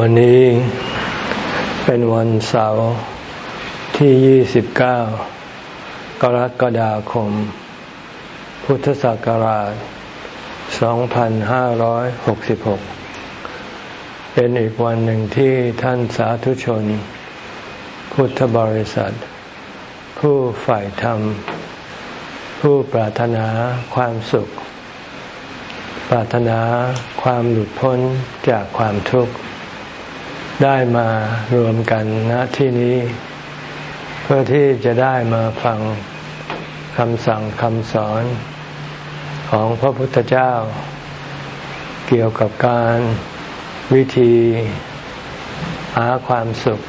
วันนี้เป็นวันเสาร์ที่ 29 กรกฎาคม พุทธศักราช 2566 เป็นอีกวันหนึ่งที่ท่านสาธุชน พุทธบริษัท ผู้ฝ่ายธรรม ผู้ปรารถนาความสุข ปรารถนาความหลุดพ้นจากความทุกข์ ได้มารวมกันณที่นี้ เพื่อที่จะได้มาฟังคำสั่งคำสอนของพระพุทธเจ้า เกี่ยวกับการวิธีหาความสุข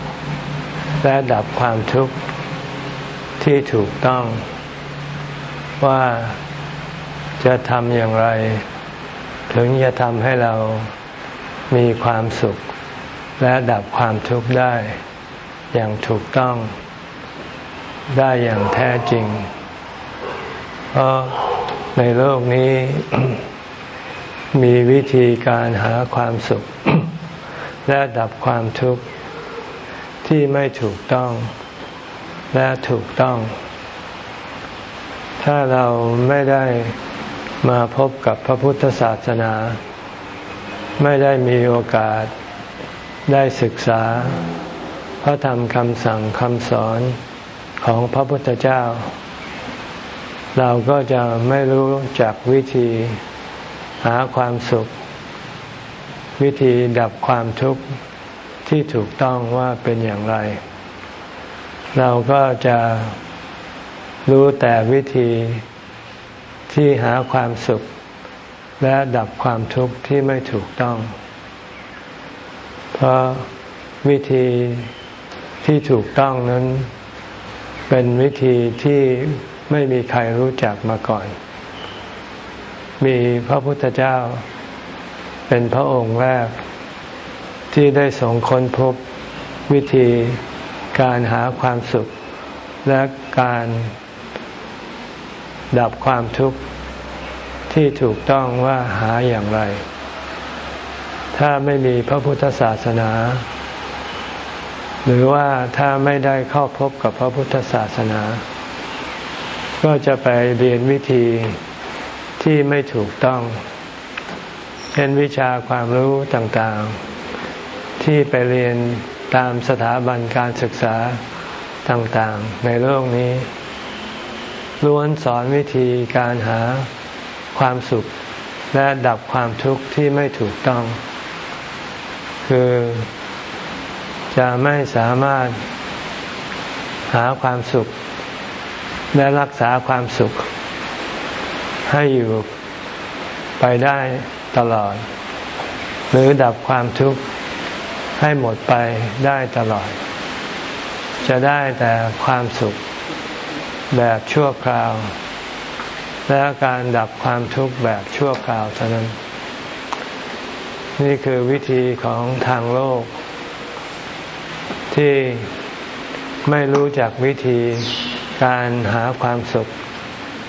และดับความทุกข์ที่ถูกต้อง ว่าจะทำอย่างไร ถึงจะทำให้เรามีความสุข และดับความทุกข์ได้อย่างถูกต้องได้อย่างแท้จริง เพราะในโลกนี้ มีวิธีการหาความสุข และดับความทุกข์ที่ไม่ถูกต้อง และถูกต้อง ถ้าเราไม่ได้มาพบกับพระพุทธศาสนา ไม่ได้มีโอกาส ได้ศึกษา พระธรรมคำสั่งคำสอนของพระพุทธเจ้า เราก็จะไม่รู้จักวิธีหาความสุข วิธีดับความทุกข์ที่ถูกต้องว่าเป็นอย่างไร เราก็จะรู้แต่วิธีที่หาความสุข และดับความทุกข์ที่ไม่ถูกต้อง เพราะวิธีที่ถูกต้องนั้น เป็นวิธีที่ไม่มีใครรู้จักมาก่อน มีพระพุทธเจ้า เป็นพระองค์แรก ที่ได้ส่งค้นพบวิธีการหาความสุข และการดับความทุกข์ที่ถูกต้องว่าหาอย่างไร ถ้าไม่มีพระพุทธศาสนา หรือว่าถ้าไม่ได้เข้าพบกับพระพุทธศาสนา ก็จะไปเรียนวิธีที่ไม่ถูกต้องเช่นวิชาความรู้ต่างๆ ที่ไปเรียนตามสถาบันการศึกษาต่างๆ ในโลกนี้ ล้วนสอนวิธีการหาความสุขและดับความทุกข์ที่ไม่ถูกต้อง คือจะไม่สามารถหาความสุข และรักษาความสุข ให้อยู่ไปได้ตลอด หรือดับความทุกข์ให้หมดไปได้ตลอด จะได้แต่ความสุขแบบชั่วคราว และการดับความทุกข์แบบชั่วคราวเท่านั้น นี่คือวิธีของทางโลก ที่ไม่รู้จักวิธีการหาความสุข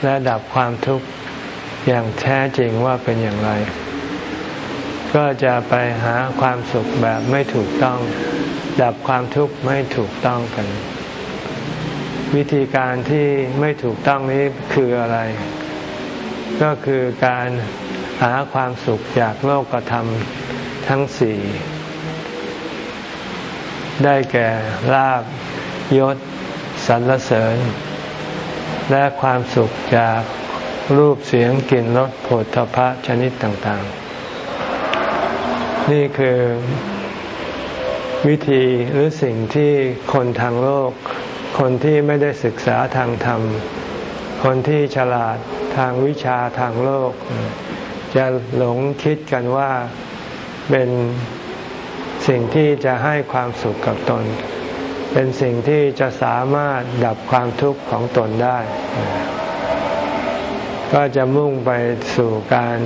และดับความทุกข์อย่างแท้จริงว่าเป็นอย่างไร ก็จะไปหาความสุขแบบไม่ถูกต้อง ดับความทุกข์ไม่ถูกต้องกัน วิธีการที่ไม่ถูกต้องนี้คืออะไร ก็คือการ หาความสุขจากโลกธรรมทั้งสี่ ได้แก่ลาบยศสรรเสริญ และความสุขจากรูปเสียงกลิ่นรสผลทพะชนิดต่างๆ นี่คือวิธีหรือสิ่งที่คนทางโลก คนที่ไม่ได้ศึกษาทางธรรม คนที่ฉลาดทางวิชาทางโลก จะหลงคิดกันว่าเป็นสิ่งที่จะให้ความสุขกับตน เป็นสิ่งที่จะสามารถดับความทุกข์ของตนได้ ก็จะมุ่งไปสู่การ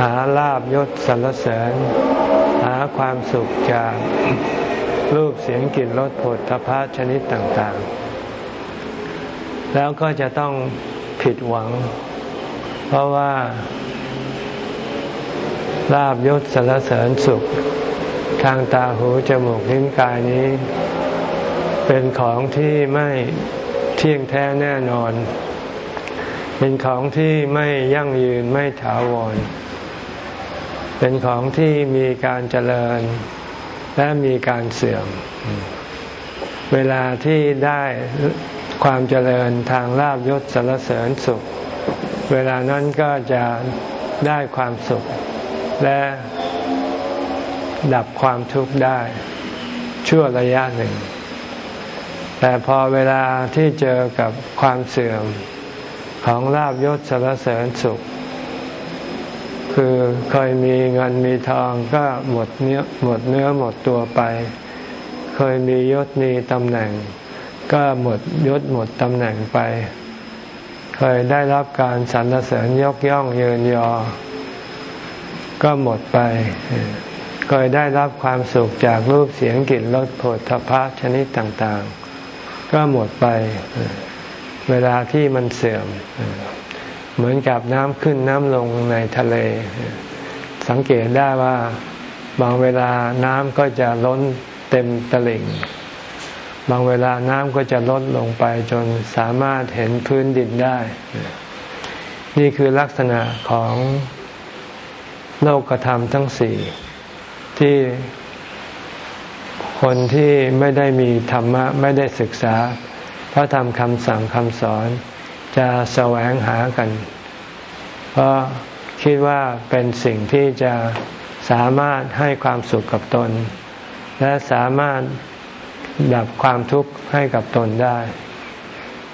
หาลาบยศสรรเสริญ หาความสุขจากรูปเสียงกลิ่นรสผลทพะชนิดต่างๆ แล้วก็จะต้องผิดหวัง เพราะว่าลาบยศสารเสริญสุข ทางตาหูจมูกลิ้นกายนี้ เป็นของที่ไม่เที่ยงแท้แน่นอน เป็นของที่ไม่ยั่งยืนไม่ถาวร เป็นของที่มีการเจริญและมีการเสื่อม เวลาที่ได้ความเจริญทางลาบยศสารเสริญสุข เวลานั้นก็จะได้ความสุข และดับความทุกข์ได้ชั่วระยะหนึ่ง แต่พอเวลาที่เจอกับความเสื่อมของลาบยศสารเสริญสุข คือเคยมีเงินมีทองก็หมดเนื้อหมดเนื้อหมดตัวไป เคยมียศมีตำแหน่ง ก็หมดยศหมดตำแหน่งไป เคยได้รับการสรรเสริญยกย่องเยินยอ ก็หมดไป เคยได้รับความสุขจากรูปเสียงกลิ่นรสผลทพะชนิดต่างๆ ก็หมดไป เวลาที่มันเสื่อม เหมือนกับน้ำขึ้นน้ำลงในทะเล สังเกตได้ว่าบางเวลาน้ำก็จะล้นเต็มตลิ่ง บางเวลาน้ำก็จะลดลงไปจนสามารถเห็นพื้นดินได้ นี่คือลักษณะของโลกธรรมทั้งสี่ที่คนที่ไม่ได้มีธรรมะ ไม่ได้ศึกษา พระธรรมคำสั่งคำสอน จะแสวงหากัน เพราะคิดว่าเป็นสิ่งที่จะสามารถให้ความสุขกับตน และสามารถ ดับความทุกข์ให้กับตนได้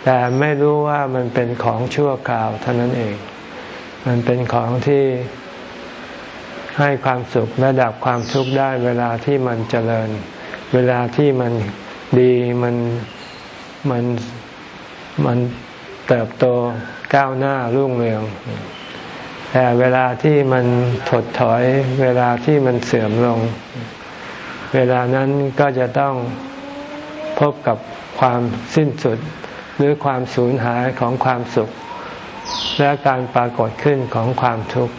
แต่ไม่รู้ว่ามันเป็นของชั่วคราวเท่านั้นเอง มันเป็นของที่ให้ความสุขและดับความทุกข์ได้เวลาที่มันเจริญ เวลาที่มันดีมันมันมันเติบโตก้าวหน้ารุ่งเรือง แต่เวลาที่มันถดถอย เวลาที่มันเสื่อมลง เวลานั้นก็จะต้อง พบกับความสิ้นสุดหรือความสูญหายของความสุข และการปรากฏขึ้นของความทุกข์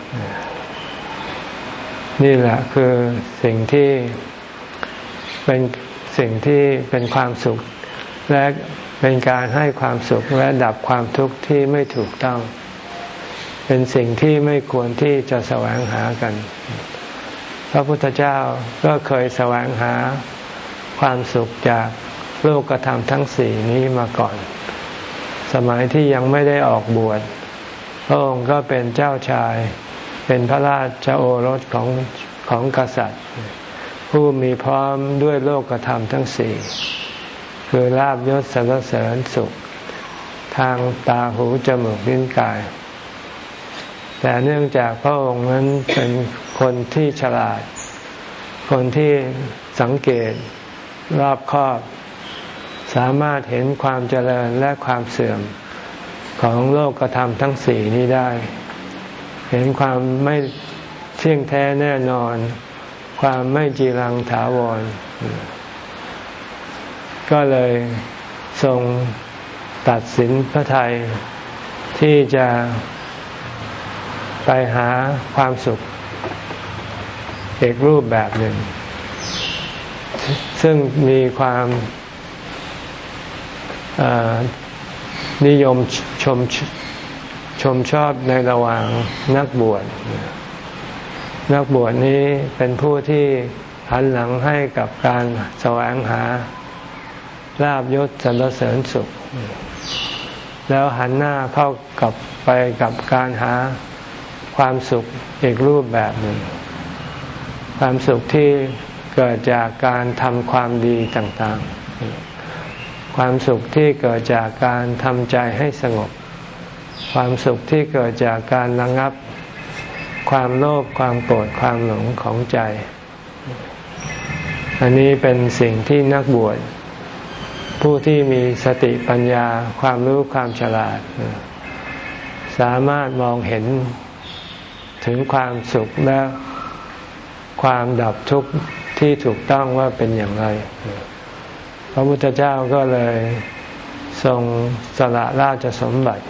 นี่แหละคือสิ่งที่เป็นสิ่งที่เป็นความสุข และเป็นการให้ความสุขและดับความทุกข์ที่ไม่ถูกต้อง เป็นสิ่งที่ไม่ควรที่จะแสวงหากัน พระพุทธเจ้าก็เคยแสวงหาความสุขจาก โลกธรรมทั้งสี่นี้มาก่อน สมัยที่ยังไม่ได้ออกบวชพระองค์ก็เป็นเจ้าชาย เป็นพระราชโอรสของของกษัตริย์ ผู้มีพร้อมด้วยโลกธรรมทั้งสี่คือลาบยศสรรเสริญสุข ทางตาหูจมูกลิ้นกาย แต่เนื่องจากพระองค์นั้นเป็นคนที่ฉลาด คนที่สังเกตรอบคอบ สามารถเห็นความเจริญและความเสื่อมของโลกธรรมทั้งสี่นี้ได้ เห็นความไม่เที่ยงแท้แน่นอน ความไม่จีรังถาวร ก็เลยทรงตัดสินพระไทยที่จะไปหาความสุขอีกรูปแบบหนึ่ง ซึ่งมีความ นิยมชมชมชอบในระหว่างนักบวช นักบวชนี้เป็นผู้ที่หันหลังให้กับการแสวงหาลาบยศสรรเสริญสุข แล้วหันหน้าเข้ากับไปกับการหาความสุขอีกรูปแบบหนึ่ง ความสุขที่เกิดจากการทำความดีต่างๆ ความสุขที่เกิดจากการทำใจให้สงบ ความสุขที่เกิดจากการระงับ ความโลภความโกรธความหลงของใจ อันนี้เป็นสิ่งที่นักบวชผู้ที่มีสติปัญญาความรู้ความฉลาด สามารถมองเห็นถึงความสุขและความดับทุกข์ที่ถูกต้องว่าเป็นอย่างไร ระพุทธเจ้าก็เลยทรงสละราชสมบัติ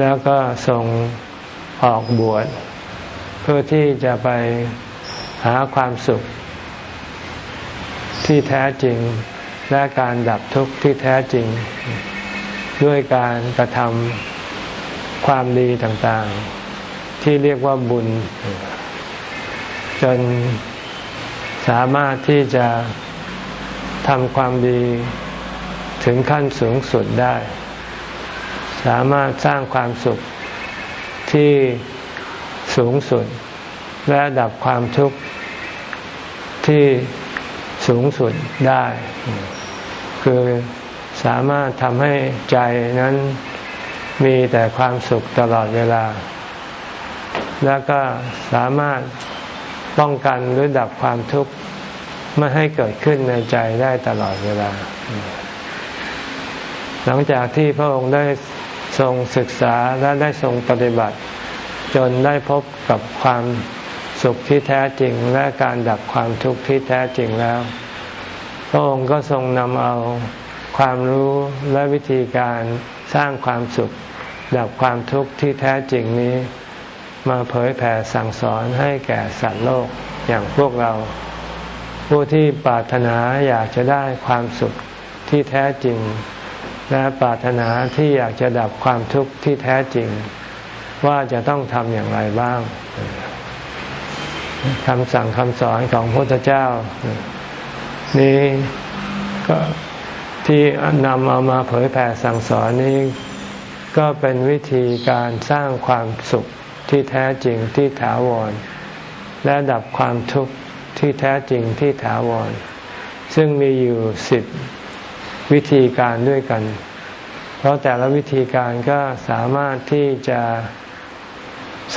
แล้วก็ส่งออกบวช เพื่อที่จะไปหาความสุข ที่แท้จริงและการดับทุกข์ที่แท้จริง ด้วยการกระทำความดีต่างๆ ที่เรียกว่าบุญ จนสามารถที่จะ ทำความดีถึงขั้นสูงสุดได้ สามารถสร้างความสุขที่สูงสุด และดับความทุกข์ที่สูงสุดได้ คือสามารถทำให้ใจนั้นมีแต่ความสุขตลอดเวลา แล้วก็สามารถป้องกันหรือดับความทุกข์ ไม่ให้เกิดขึ้นในใจได้ตลอดเวลา หลังจากที่พระองค์ได้ทรงศึกษาและได้ทรงปฏิบัติ จนได้พบกับความสุขที่แท้จริงและการดับความทุกข์ที่แท้จริงแล้ว พระองค์ก็ทรงนำเอาความรู้และวิธีการสร้างความสุข ดับความทุกข์ที่แท้จริงนี้ มาเผยแผ่สั่งสอนให้แก่สัตว์โลกอย่างพวกเรา ผู้ที่ปรารถนาอยากจะได้ความสุขที่แท้จริง และปรารถนาที่อยากจะดับความทุกข์ที่แท้จริง ว่าจะต้องทำอย่างไรบ้างคำสั่งคำสอนของพระพุทธเจ้า นี้ก็ที่นำเอามาเผยแผ่สั่งสอนนี้ ก็เป็นวิธีการสร้างความสุขที่แท้จริงที่ถาวร และดับความทุกข์ ที่แท้จริงที่ถาวร ซึ่งมีอยู่สิบวิธีการด้วยกัน เพราะแต่ละวิธีการก็สามารถที่จะ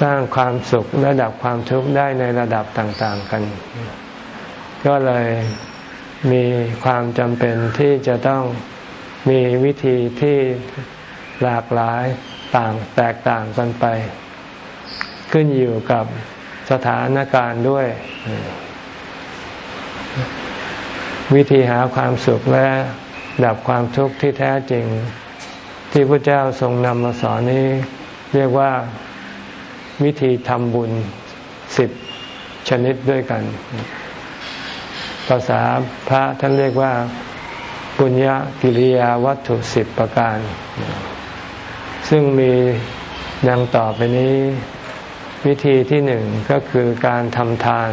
สร้างความสุขและดับความทุกข์ได้ในระดับต่างๆกัน ก็เลยมีความจำเป็นที่จะต้องมีวิธีที่หลากหลายต่างแตกต่างกันไป ขึ้นอยู่กับสถานการณ์ด้วย วิธีหาความสุขและดับความทุกข์ที่แท้จริง ที่พระเจ้าทรงนำมาสอนนี้ เรียกว่าวิธีทำบุญสิบชนิดด้วยกัน ภาษาพระท่านเรียกว่าปุญญากิริยาวัตถุสิบประการ ซึ่งมีดังต่อไปนี้ วิธีที่หนึ่งก็คือการทำทาน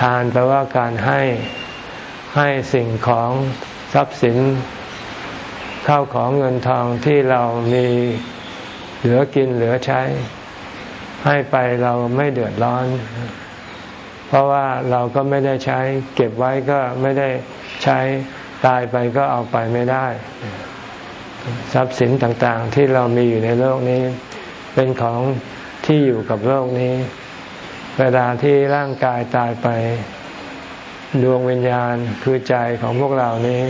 ทานแปลว่าการให้ ให้สิ่งของทรัพย์สินเข้าของเงินทองที่เรามีเหลือกินเหลือใช้ ให้ไปเราไม่เดือดร้อน เพราะว่าเราก็ไม่ได้ใช้ เก็บไว้ก็ไม่ได้ใช้ตายไปก็เอาไปไม่ได้ ทรัพย์สินต่างๆ ที่เรามีอยู่ในโลกนี้ เป็นของที่อยู่กับโลกนี้ เวลาที่ร่างกายตายไป ดวงวิญญาณคือใจของพวกเรานี้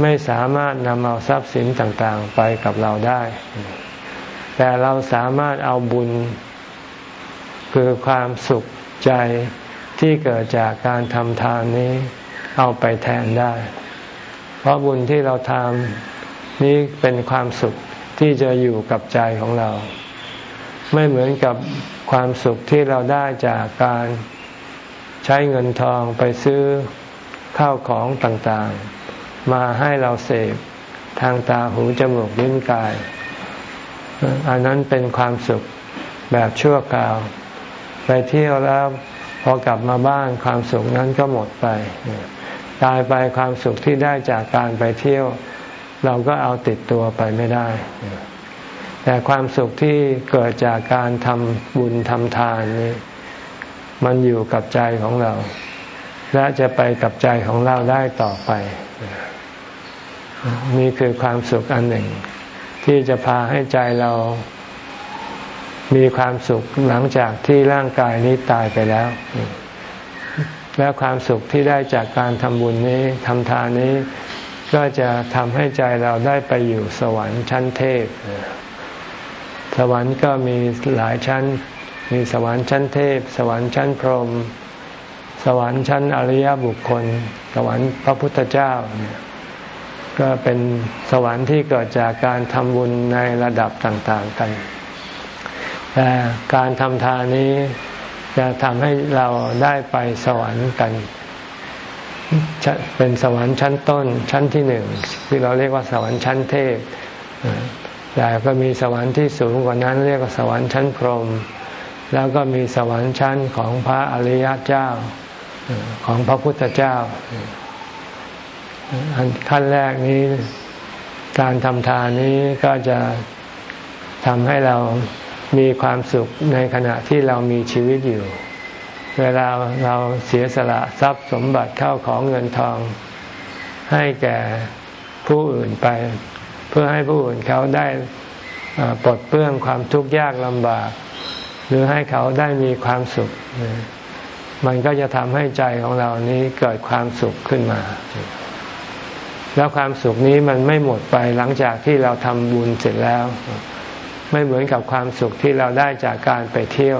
ไม่สามารถนำเอาทรัพย์สินต่างๆ ไปกับเราได้ แต่เราสามารถเอาบุญ คือความสุขใจที่เกิดจากการทำทานนี้ เอาไปแทนได้ เพราะบุญที่เราทำนี้เป็นความสุขที่จะอยู่กับใจของเรา ไม่เหมือนกับความสุขที่เราได้จากการ ใช้เงินทองไปซื้อข้าวของต่างๆ มาให้เราเสพทางตาหูจมูกลิ้นกาย อันนั้นเป็นความสุขแบบชั่วคราว ไปเที่ยวแล้วพอกลับมาบ้านความสุขนั้นก็หมดไป ตายไปความสุขที่ได้จากการไปเที่ยว เราก็เอาติดตัวไปไม่ได้ แต่ความสุขที่เกิดจากการทำบุญทำทานนี้ มันอยู่กับใจของเรา และจะไปกับใจของเราได้ต่อไป นี่คือความสุขอันหนึ่ง ที่จะพาให้ใจเรามีความสุขหลังจากที่ร่างกายนี้ตายไปแล้ว และความสุขที่ได้จากการทำบุญนี้ทำทานนี้ ก็จะทำให้ใจเราได้ไปอยู่สวรรค์ชั้นเทพ สวรรค์ก็มีหลายชั้น มีสวรรค์ชั้นเทพ สวรรค์ชั้นพรหมสวรรค์ชั้นอริยบุคคล สวรรค์พระพุทธเจ้าก็เป็นสวรรค์ที่เกิดจากการทำบุญในระดับต่างๆกัน แต่การทำทานนี้จะทำให้เราได้ไปสวรรค์กัน เป็นสวรรค์ชั้นต้นชั้นที่หนึ่งที่เราเรียกว่าสวรรค์ชั้นเทพแต่ก็มีสวรรค์ที่สูงกว่านั้นเรียกว่าสวรรค์ชั้นพรหม แล้วก็มีสวรรค์ชั้นของพระอริยเจ้าของพระพุทธเจ้าขั้นแรกนี้การทำทานนี้ก็จะทำให้เรามีความสุขในขณะที่เรามีชีวิตอยู่ เวลาเราเสียสละทรัพย์สมบัติเข้าของเงินทอง ให้แก่ผู้อื่นไป เพื่อให้ผู้อื่นเขาได้ปลดเปลื้องความทุกข์ยากลำบาก หรือให้เขาได้มีความสุข มันก็จะทำให้ใจของเรานี้เกิดความสุขขึ้นมา แล้วความสุขนี้มันไม่หมดไปหลังจากที่เราทำบุญเสร็จแล้ว ไม่เหมือนกับความสุขที่เราได้จากการไปเที่ยว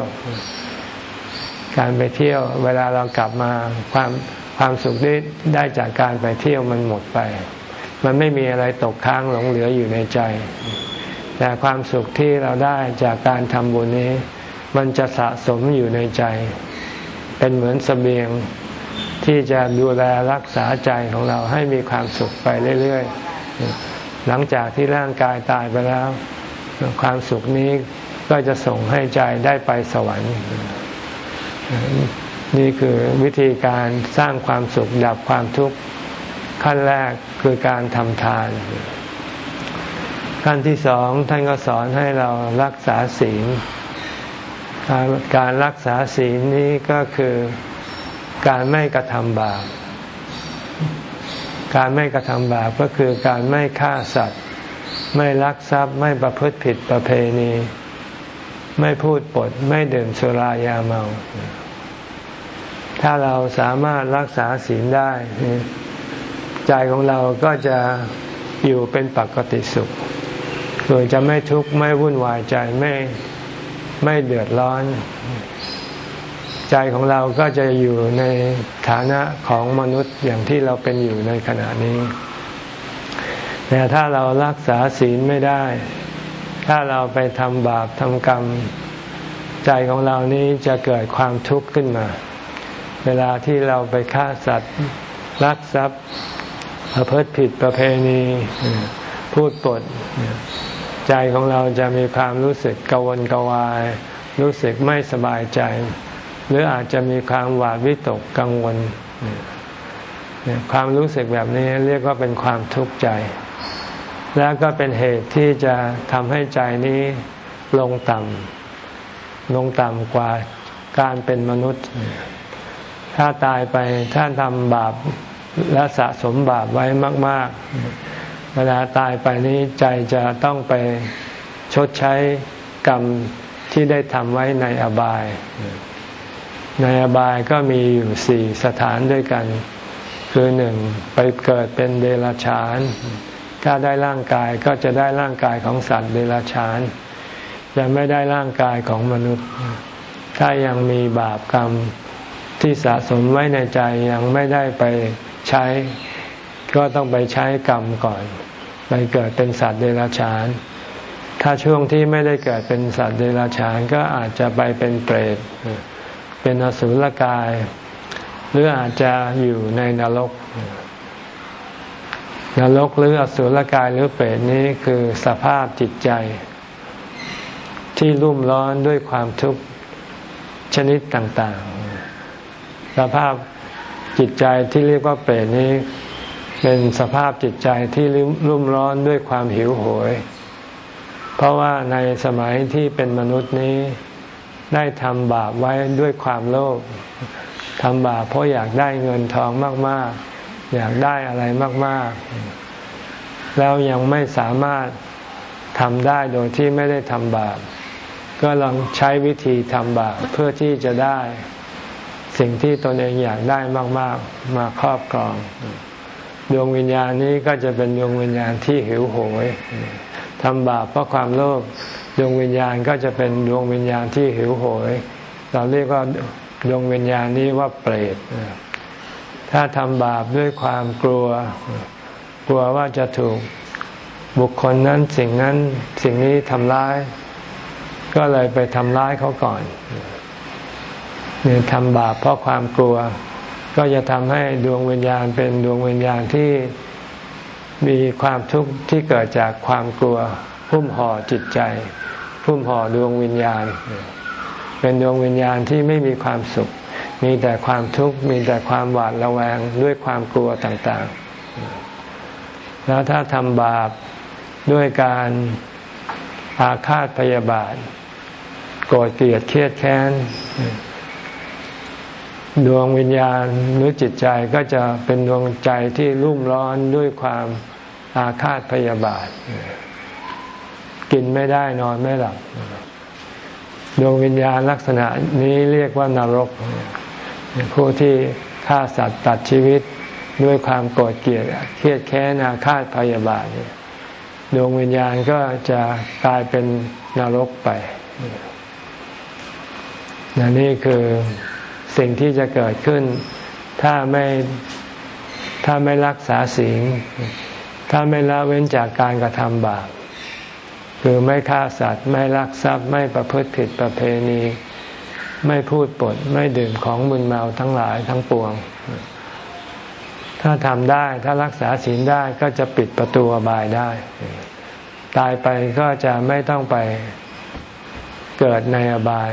การไปเที่ยว เวลาเรากลับมาความความสุขได้ได้จากการไปเที่ยวมันหมดไป มันไม่มีอะไรตกค้างหลงเหลืออยู่ในใจ แต่ความสุขที่เราได้จากการทำบุญนี้ มันจะสะสมอยู่ในใจ เป็นเหมือนสเสบียงที่จะดูแลรักษาใจของเราให้มีความสุขไปเรื่อยๆ หลังจากที่ร่างกายตายไปแล้ว ความสุขนี้ก็จะส่งให้ใจได้ไปสวรรค์ นี่คือวิธีการสร้างความสุขดับความทุกข์ขั้นแรกคือการทำทาน ขั้นที่สองท่านก็สอนให้เรารักษาศีล การรักษาศีลนี้ก็คือการไม่กระทำบาป การไม่กระทำบาปก็คือการไม่ฆ่าสัตว์ ไม่ลักทรัพย์ ไม่ประพฤติผิดประเพณี ไม่พูดปด ไม่ดื่มสุรายาเมา ถ้าเราสามารถรักษาศีลได้ ใจของเราก็จะอยู่เป็นปกติสุขโดยจะไม่ทุกข์ไม่วุ่นวายใจไม่ ไม่เดือดร้อน ใจของเราก็จะอยู่ในฐานะของมนุษย์อย่างที่เราเป็นอยู่ในขณะนี้ แต่ถ้าเรารักษาศีลไม่ได้ ถ้าเราไปทำบาปทำกรรม ใจของเรานี้จะเกิดความทุกข์ขึ้นมา เวลาที่เราไปฆ่าสัตว์ลักทรัพย์ประพฤติผิดประเพณี พูดปด ใจของเราจะมีความรู้สึกกวนกวาย รู้สึกไม่สบายใจ หรืออาจจะมีความหวาดวิตกกังวล ความรู้สึกแบบนี้เรียกว่าเป็นความทุกข์ใจ แล้วก็เป็นเหตุที่จะทำให้ใจนี้ลงต่ำลงต่ำกว่าการเป็นมนุษย์ ถ้าตายไปถ้าทำบาปและสะสมบาปไว้มาก ๆ วลาตายไปนี้ใจจะต้องไปชดใช้กรรมที่ได้ทำไว้ในอบาย ในอบายก็มีอยู่สี่สถานด้วยกัน คือหนึ่งไปเกิดเป็นเดรัจฉาน ถ้าได้ร่างกายก็จะได้ร่างกายของสัตว์เดรัจฉาน จะไม่ได้ร่างกายของมนุษย์ ถ้ายังมีบาปกรรมที่สะสมไว้ในใจยังไม่ได้ไปใช้ ก็ต้องไปใช้กรรมก่อน ไปเกิดเป็นสัตว์เดรัจฉาน ถ้าช่วงที่ไม่ได้เกิดเป็นสัตว์เดรัจฉานก็อาจจะไปเป็นเปรต เป็นอสุรกาย หรืออาจจะอยู่ในนรก นรกหรืออสุรกายหรือเปรตนี้คือสภาพจิตใจ ที่รุ่มร้อนด้วยความทุกข์ชนิดต่างๆ สภาพจิตใจที่เรียกว่าเปรตนี้ เป็นสภาพจิตใจที่รุ่มร้อนด้วยความหิวโหยเพราะว่าในสมัยที่เป็นมนุษย์นี้ ได้ทำบาปไว้ด้วยความโลภทำบาปเพราะอยากได้เงินทองมาก ๆ อยากได้อะไรมาก ๆ แล้วยังไม่สามารถทำได้โดยที่ไม่ได้ทำบาป ก็ลองใช้วิธีทำบาปเพื่อที่จะได้ สิ่งที่ตนเองอยากได้มาก ๆ มาครอบครอง ดวงวิญญาณนี้ก็จะเป็นดวงวิญญาณที่หิวโหยทำบาปเพราะความโลภดวงวิญญาณก็จะเป็นดวงวิญญาณที่หิวโหย เราเรียกว่าดวงวิญญาณนี้ว่าเปรตถ้าทำบาปด้วยความกลัว กลัวว่าจะถูกบุคคลนั้นสิ่งนั้นสิ่งนี้ทำร้าย ก็เลยไปทำร้ายเขาก่อนนี่ทำบาปเพราะความกลัว ก็จะทำให้ดวงวิญญาณเป็นดวงวิญญาณที่มีความทุกข์ที่เกิดจากความกลัวพุ่มห่อจิตใจ พุ่มห่อดวงวิญญาณ เป็นดวงวิญญาณที่ไม่มีความสุข มีแต่ความทุกข์มีแต่ความหวาดระแวงด้วยความกลัวต่างๆ แล้วถ้าทำบาปด้วยการอาฆาตพยาบาทโกรธเกลียดเครียดแค้น ดวงวิญญาณหรือจิตใจก็จะเป็นดวงใจที่รุ่มร้อนด้วยความอาฆาตพยาบาท กินไม่ได้นอนไม่หลับ ดวงวิญญาณลักษณะนี้เรียกว่านรก ผู้ที่ฆ่าสัตว์ตัดชีวิตด้วยความโกรธเกลียดเครียดแค้นอาฆาตพยาบาทดวงวิญญาณก็จะกลายเป็นนรกไปนี่คือ สิ่งที่จะเกิดขึ้น ถ้าไม่ถ้าไม่รักษาศีลถ้าไม่ละเว้นจากการกระทำบาปคือไม่ฆ่าสัตว์ ไม่ลักทรัพย์ ไม่ประพฤติผิดประเพณี ไม่พูดปด ไม่ดื่มของมึนเมาทั้งหลายทั้งปวง ถ้าทำได้ถ้ารักษาศีลได้ก็จะปิดประตูอบายได้ ตายไปก็จะไม่ต้องไปเกิดในอบาย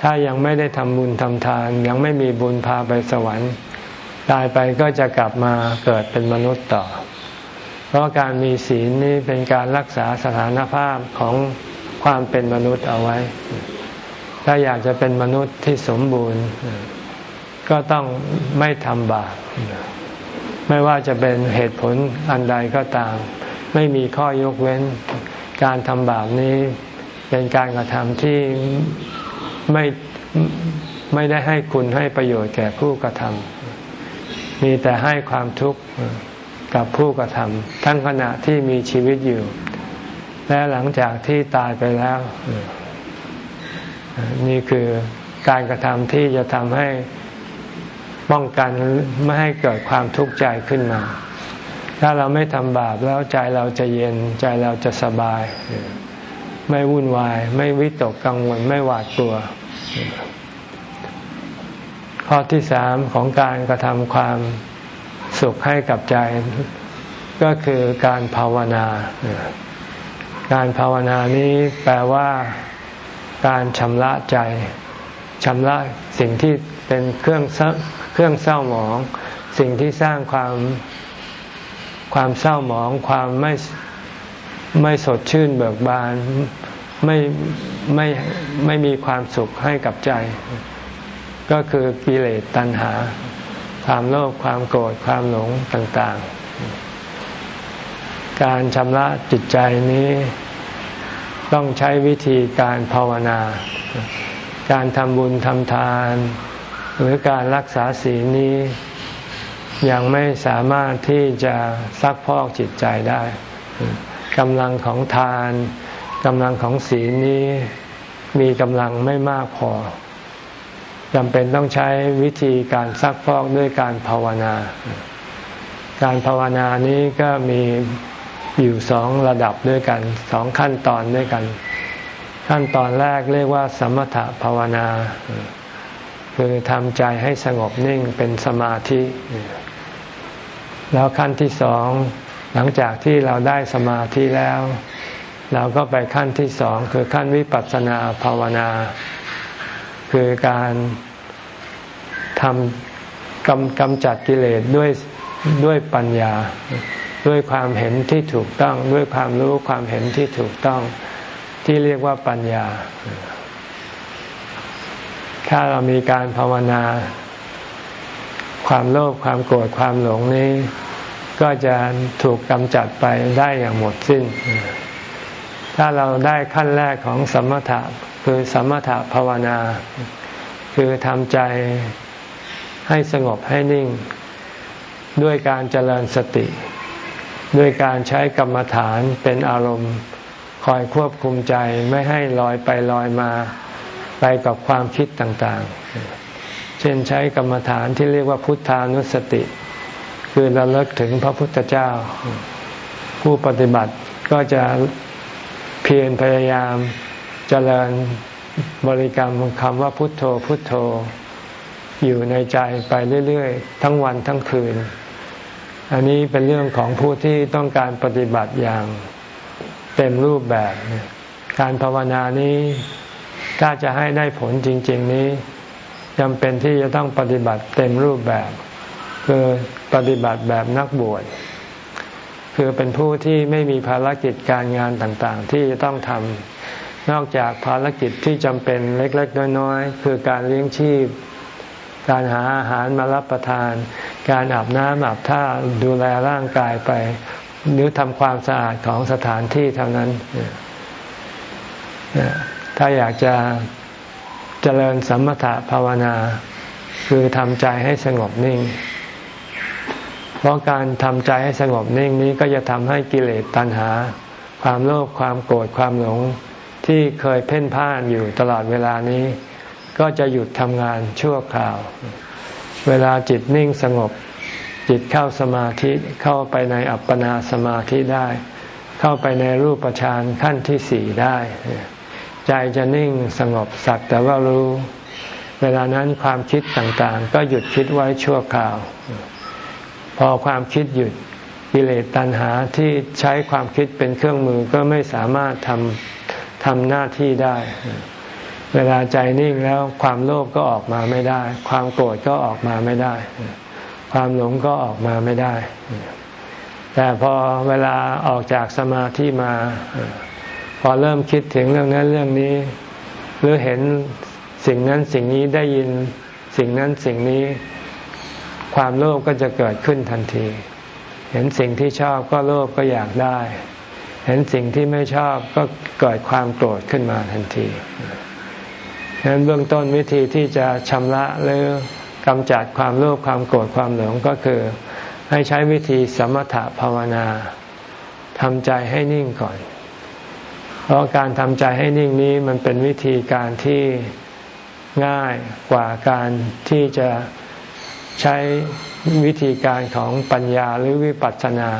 ถ้ายังไม่ได้ทำบุญทำทาน ยังไม่มีบุญพาไปสวรรค์ ตายไปก็จะกลับมาเกิดเป็นมนุษย์ต่อ เพราะการมีศีลนี้เป็นการรักษาสถานภาพของความเป็นมนุษย์เอาไว้ ถ้าอยากจะเป็นมนุษย์ที่สมบูรณ์ ก็ต้องไม่ทำบาปไม่ว่าจะเป็นเหตุผลอันใดก็ตาม ไม่มีข้อยกเว้น การทำบาปนี้เป็นการกระทำที่ ไม่ไม่ได้ให้คุณให้ประโยชน์แก่ผู้กระทำมีแต่ให้ความทุกข์กับผู้กระทำทั้งขณะที่มีชีวิตอยู่ และหลังจากที่ตายไปแล้ว นี่คือการกระทำที่จะทำให้ป้องกันไม่ให้เกิดความทุกข์ใจขึ้นมา ถ้าเราไม่ทำบาปแล้วใจเราจะเย็นใจเราจะสบาย ไม่วุ่นวาย ไม่วิตกกังวลไม่หวาดกลัว ข้อที่สามของการกระทำความสุขให้กับใจ ก็คือการภาวนา การภาวนานี้แปลว่าการชำระใจชำระสิ่งที่เป็นเครื่องเครื่องเศร้าหมอง สิ่งที่สร้างความความเศร้าหมอง ความไม่ไม่สดชื่นเบิกบาน ไม่ไม่ไม่มีความสุขให้กับใจ ก็คือกิเลสตัณหา ความโลภความโกรธความหลงต่างๆ การชำระจิตใจนี้ต้องใช้วิธีการภาวนา การทำบุญทำทาน หรือการรักษาศีลนี้ ยังไม่สามารถที่จะซักพอกจิตใจได้กำลังของทาน กำลังของศีลนี้มีกำลังไม่มากพอจำเป็นต้องใช้วิธีการซักฟอกด้วยการภาวนา การภาวนานี้ก็มีอยู่สองระดับด้วยกันสองขั้นตอนด้วยกัน ขั้นตอนแรกเรียกว่า สมถภาวนา คือทำใจให้สงบนิ่งเป็นสมาธิ แล้วขั้นที่สองหลังจากที่เราได้สมาธิแล้ว เราก็ไปขั้นที่สองคือขั้นวิปัสสนาภาวนา คือการทำกำกำจัดกิเลสด้วยด้วยปัญญา ด้วยความเห็นที่ถูกต้อง ด้วยความรู้ความเห็นที่ถูกต้อง ที่เรียกว่าปัญญา ถ้าเรามีการภาวนา ความโลภความโกรธความหลงนี้ ก็จะถูกกำจัดไปได้อย่างหมดสิ้น ถ้าเราได้ขั้นแรกของสมถะคือสมถะภาวนา คือทำใจให้สงบให้นิ่ง ด้วยการเจริญสติ ด้วยการใช้กรรมฐานเป็นอารมณ์ คอยควบคุมใจไม่ให้ลอยไปลอยมาไปกับความคิดต่างๆ เช่นใช้กรรมฐานที่เรียกว่าพุทธานุสติ คือระลึกถึงพระพุทธเจ้า ผู้ปฏิบัติก็จะ พียรพยายามเจริญบริกรรมคำว่าพุทโธพุทโธ อยู่ในใจไปเรื่อยๆ ทั้งวันทั้งคืน อันนี้เป็นเรื่องของผู้ที่ต้องการปฏิบัติอย่างเต็มรูปแบบ การภาวนานี้ถ้าจะให้ได้ผลจริง ๆนี้จำเป็นที่จะต้องปฏิบัติเต็มรูปแบบ คือปฏิบัติแบบนักบวช คือเป็นผู้ที่ไม่มีภารกิจการงานต่างๆ ที่จะต้องทำนอกจากภารกิจที่จำเป็นเล็กๆ น้อยๆ คือการเลี้ยงชีพ การหาอาหารมารับประทาน การอาบน้ำอาบท่าดูแลร่างกายไป หรือทำความสะอาดของสถานที่เท่านั้น ถ้าอยากจะเจริญสมถะภาวนา คือทำใจให้สงบนิ่ง เพราะการทำใจให้สงบนิ่งนี้ก็จะทำให้กิเลสตัณหา ความโลภความโกรธความหลง ที่เคยเพ่นพ่านอยู่ตลอดเวลานี้ ก็จะหยุดทำงานชั่วคราว เวลาจิตนิ่งสงบ จิตเข้าสมาธิเข้าไปในอัปปนาสมาธิได้ เข้าไปในรูปฌานขั้นที่สี่ได้ ใจจะนิ่งสงบสักแต่ว่ารู้ เวลานั้นความคิดต่างๆ ก็หยุดคิดไว้ชั่วคราว พอความคิดหยุดกิเลสตัณหาที่ใช้ความคิดเป็นเครื่องมือก็ไม่สามารถทำทำหน้าที่ได้ เวลาใจนิ่งแล้วความโลภก็ออกมาไม่ได้ ความโกรธก็ออกมาไม่ได้ ความหลงก็ออกมาไม่ได้ แต่พอเวลาออกจากสมาธิมา พอเริ่มคิดถึงเรื่องนั้นเรื่องนี้ หรือเห็นสิ่งนั้นสิ่งนี้ได้ยินสิ่งนั้นสิ่งนี้ ความโลภก็จะเกิดขึ้นทันที เห็นสิ่งที่ชอบก็โลภก็อยากได้ เห็นสิ่งที่ไม่ชอบก็เกิดความโกรธขึ้นมาทันทีฉะนั้นเบื้องต้นวิธีที่จะชำระหรือกำจัดความโลภความโกรธความหลงก็คือ ให้ใช้วิธีสมถะภาวนาทำใจให้นิ่งก่อน เพราะการทำใจให้นิ่งนี้มันเป็นวิธีการที่ง่ายกว่าการที่จะ ใช้วิธีการของปัญญาหรือวิปัสสนา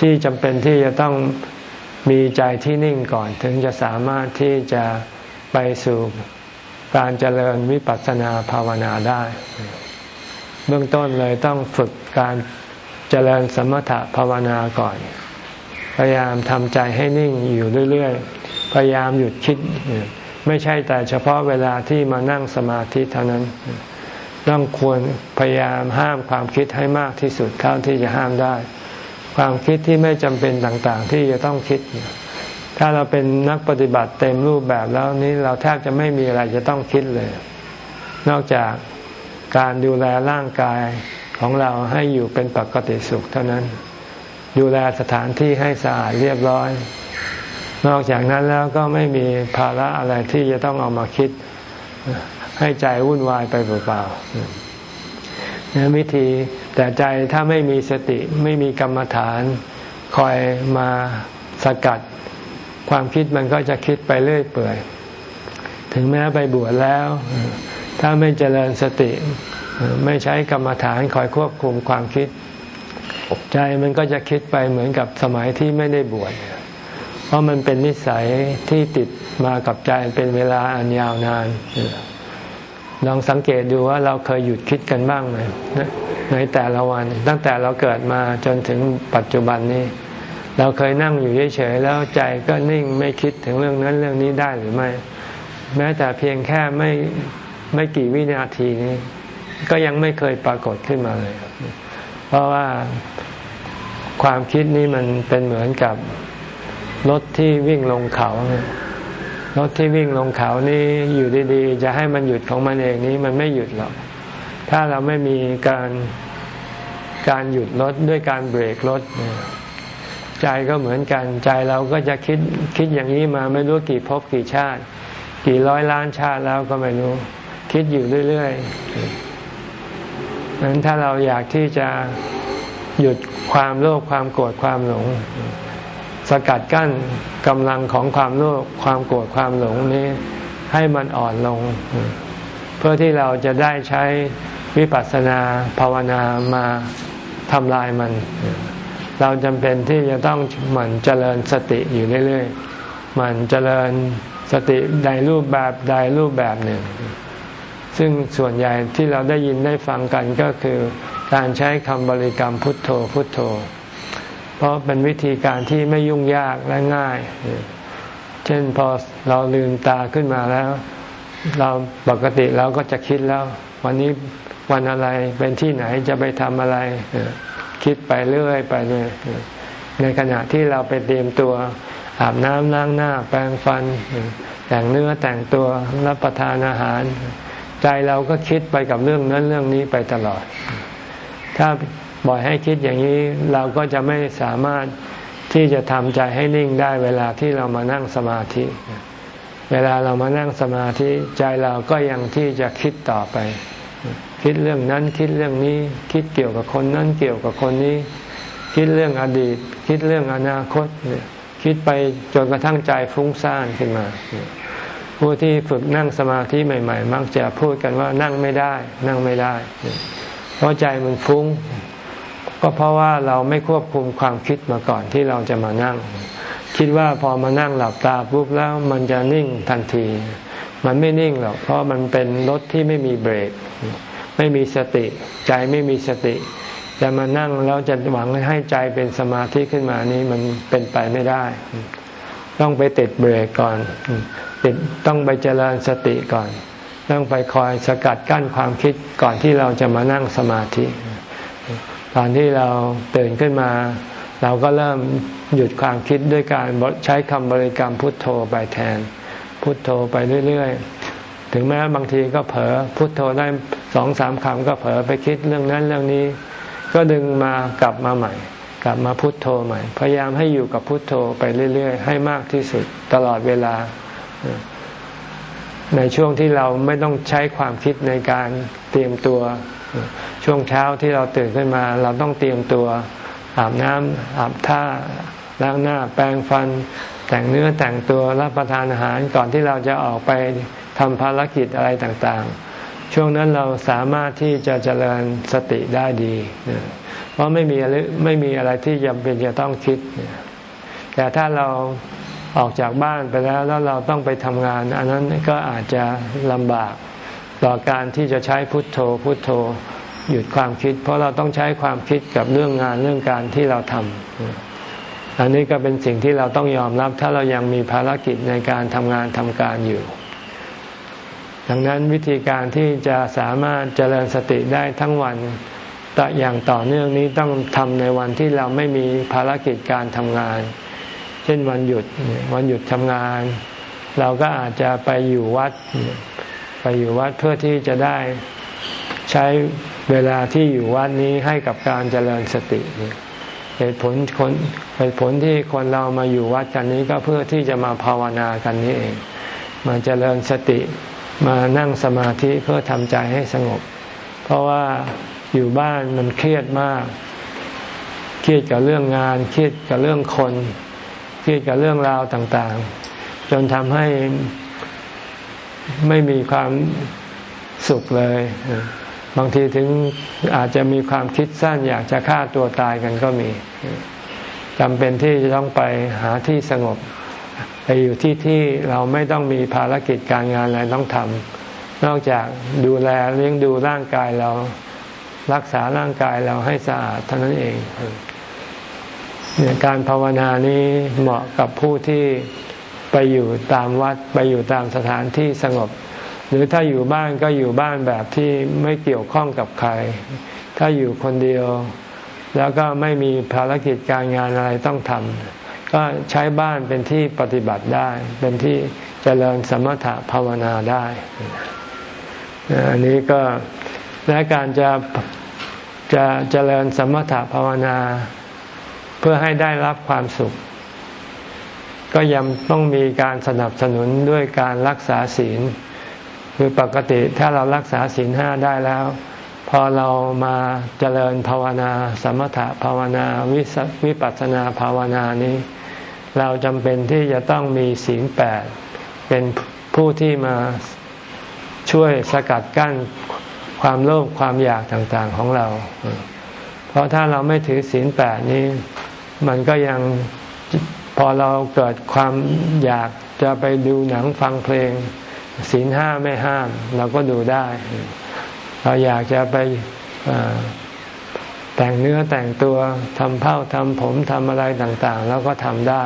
ที่จำเป็นที่จะต้องมีใจที่นิ่งก่อน ถึงจะสามารถที่จะไปสู่การเจริญวิปัสสนาภาวนาได้ เบื้องต้นเลยต้องฝึกการเจริญสมถะภาวนาก่อน พยายามทำใจให้นิ่งอยู่เรื่อยๆ พยายามหยุดคิด ไม่ใช่แต่เฉพาะเวลาที่มานั่งสมาธิเท่านั้น ต้องควรพยายามห้ามความคิดให้มากที่สุดเท่าที่จะห้ามได้ ความคิดที่ไม่จำเป็นต่างๆ ที่จะต้องคิด ถ้าเราเป็นนักปฏิบัติเต็มรูปแบบแล้วนี้เราแทบจะไม่มีอะไรจะต้องคิดเลย นอกจากการดูแลร่างกายของเราให้อยู่เป็นปกติสุขเท่านั้น ดูแลสถานที่ให้สะอาดเรียบร้อย นอกจากนั้นแล้วก็ไม่มีภาระอะไรที่จะต้องเอามาคิด ให้ใจวุ่นวายไปเปล่าๆนี่วิธีแต่ใจถ้าไม่มีสติไม่มีกรรมฐาน คอยมาสกัด ความคิดมันก็จะคิดไปเรื่อยเปื่อย ถึงแม้ไปบวชแล้ว ถ้าไม่เจริญสติ ไม่ใช้กรรมฐานคอยควบคุมความคิด ใจมันก็จะคิดไปเหมือนกับสมัยที่ไม่ได้บวชเพราะมันเป็นนิสัยที่ติดมากับใจเป็นเวลาอันยาวนาน ลองสังเกตดูว่าเราเคยหยุดคิดกันบ้างไหมในแต่ละวัน ตั้งแต่เราเกิดมาจนถึงปัจจุบันนี้ เราเคยนั่งอยู่เฉยๆแล้วใจก็นิ่งไม่คิดถึงเรื่องนั้นเรื่องนี้ได้หรือไม่ แม้แต่เพียงแค่ไม่ไม่กี่วินาทีนี้ ก็ยังไม่เคยปรากฏขึ้นมาเลย เพราะว่าความคิดนี้มันเป็นเหมือนกับรถที่วิ่งลงเขา รถที่วิ่งลงเขานี่อยู่ดีๆ จะให้มันหยุดของมันเองนี้มันไม่หยุดหรอก ถ้าเราไม่มีการการหยุดรถด้วยการเบรกรถใจก็เหมือนกันใจเราก็จะคิดคิดอย่างนี้มาไม่รู้กี่ภพกี่ชาติ กี่ร้อยล้านชาติแล้วก็ไม่รู้ คิดอยู่เรื่อยๆนั้นถ้าเราอยากที่จะหยุดความโลภความโกรธความหลง สกัดกั้นกำลังของความโลภความโกรธความหลงนี้ให้มันอ่อนลง เพื่อที่เราจะได้ใช้วิปัสสนาภาวนามาทำลายมัน เราจำเป็นที่จะต้องหมั่นเจริญสติอยู่เรื่อยๆหมั่นเจริญสติใดรูปแบบใดรูปแบบหนึ่ง ซึ่งส่วนใหญ่ที่เราได้ยินได้ฟังกันก็คือการใช้คำบริกรรมพุทโธพุทโธ เพราะเป็นวิธีการที่ไม่ยุ่งยากและง่าย เช่นพอเราลืมตาขึ้นมาแล้ว เราปกติเราก็จะคิดแล้ว วันนี้วันอะไรเป็นที่ไหนจะไปทำอะไร คิดไปเรื่อยไปเลยในขณะที่เราไปเตรียมตัวอาบน้ำล้างหน้า แปรงฟัน แต่งเนื้อแต่งตัวรับประทานอาหาร ใจเราก็คิดไปกับเรื่องนั้นเรื่องนี้ไปตลอด ถ้า บ่อยให้คิดอย่างนี้เราก็จะไม่สามารถที่จะทำใจให้นิ่งได้เวลาที่เรามานั่งสมาธิ เวลาเรามานั่งสมาธิใจเราก็ยังที่จะคิดต่อไป คิดเรื่องนั้นคิดเรื่องนี้ คิดเกี่ยวกับคนนั้นเกี่ยวกับคนนี้ คิดเรื่องอดีต คิดเรื่องอนาคต คิดไปจนกระทั่งใจฟุ้งซ่านขึ้นมา ผู้ที่ฝึกนั่งสมาธิใหม่ ๆ มักจะพูดกันว่านั่งไม่ได้ นั่งไม่ได้ เพราะใจมันฟุ้ง ก็เพราะว่าเราไม่ควบคุมความคิดมาก่อนที่เราจะมานั่ง คิดว่าพอมานั่งหลับตาปุ๊บแล้วมันจะนิ่งทันที มันไม่นิ่งหรอกเพราะมันเป็นรถที่ไม่มีเบรก ไม่มีสติ ใจไม่มีสติจะมานั่งแล้วจะหวังให้ใจเป็นสมาธิขึ้นมานี้มันเป็นไปไม่ได้ ต้องไปติดเบรกก่อน ติดต้องไปเจริญสติก่อน ต้องไปคอยสกัดกั้นความคิดก่อนที่เราจะมานั่งสมาธิ ตอนที่เราตื่นขึ้นมา เราก็เริ่มหยุดความคิดด้วยการใช้คำบริกรรมพุทโธไปแทน พุทโธไปเรื่อยๆ ถึงแม้บางทีก็เผลอพุทโธได้สองสามคำก็เผลอไปคิดเรื่องนั้นเรื่องนี้ ก็ดึงมากลับมาใหม่ กลับมาพุทโธใหม่ พยายามให้อยู่กับพุทโธไปเรื่อยๆ ให้มากที่สุดตลอดเวลา ในช่วงที่เราไม่ต้องใช้ความคิดในการเตรียมตัว ช่วงเช้าที่เราตื่นขึ้นมา เราต้องเตรียมตัวอาบน้ำอาบท่าล้างหน้าแปรงฟัน แต่งเนื้อแต่งตัวรับประทานอาหารก่อนที่เราจะออกไปทำภารกิจอะไรต่างๆ ช่วงนั้นเราสามารถที่จะเจริญสติได้ดี เพราะไม่มีอะไรไม่มีอะไรที่จำเป็นจะต้องคิด แต่ถ้าเราออกจากบ้านไปแล้วแล้วเราต้องไปทำงาน อันนั้นก็อาจจะลำบาก ต่อการที่จะใช้พุทโธพุทโธ หยุดความคิด เพราะเราต้องใช้ความคิดกับเรื่องงานเรื่องการที่เราทำอันนี้ก็เป็นสิ่งที่เราต้องยอมรับ ถ้าเรายังมีภารกิจในการทำงานทำการอยู่ ดังนั้นวิธีการที่จะสามารถเจริญสติได้ทั้งวันต่ออย่างต่อเนื่องนี้ต้องทำในวันที่เราไม่มีภารกิจการทำงาน เช่นวันหยุดวันหยุดทำงาน เราก็อาจจะไปอยู่วัด ไปอยู่วัดเพื่อที่จะได้ใช้เวลาที่อยู่วัดนี้ให้กับการเจริญสติเหตุผลคนเหตุผลที่คนเรามาอยู่วัดกันนี้ก็เพื่อที่จะมาภาวนากันนี้เอง มาเจริญสติมานั่งสมาธิเพื่อทำใจให้สงบ เพราะว่าอยู่บ้านมันเครียดมาก เครียดกับเรื่องงาน เครียดกับเรื่องคน เครียดกับเรื่องราวต่างๆ จนทำให้ ไม่มีความสุขเลย บางทีถึงอาจจะมีความคิดสั้นอยากจะฆ่าตัวตายกันก็มีจำเป็นที่จะต้องไปหาที่สงบ ไปอยู่ที่ที่เราไม่ต้องมีภารกิจการงานอะไรต้องทำนอกจากดูแลเลี้ยงดูร่างกายเรารักษาร่างกายเราให้สะอาดเท่านั้นเองการภาวนานี้เหมาะกับผู้ที่ ไปอยู่ตามวัดไปอยู่ตามสถานที่สงบ หรือถ้าอยู่บ้านก็อยู่บ้านแบบที่ไม่เกี่ยวข้องกับใคร ถ้าอยู่คนเดียว แล้วก็ไม่มีภารกิจการงานอะไรต้องทำก็ใช้บ้านเป็นที่ปฏิบัติได้ เป็นที่เจริญสมถะภาวนาได้อันนี้ก็และการจะจะเจริญสมถะภาวนา เพื่อให้ได้รับความสุข ก็ยังต้องมีการสนับสนุนด้วยการรักษาศีล คือปกติถ้าเรารักษาศีลห้าได้แล้ว พอเรามาเจริญภาวนา สมถะภาวนาวิวิปัสสนาภาวนานี้ เราจำเป็นที่จะต้องมีศีลแปดเป็นผู้ที่มาช่วยสกัดกั้นความโลภความอยากต่างๆของเรา เพราะถ้าเราไม่ถือศีลแปดนี้ มันก็ยัง อเราเกิดความอยากจะไปดูหนังฟังเพลงศีลห้าไม่ห้าม เราก็ดูได้ เราอยากจะไปแต่งเนื้อแต่งตัวทำเผ้าทำผมทำอะไรต่าง ๆ แล้วก็ทำได้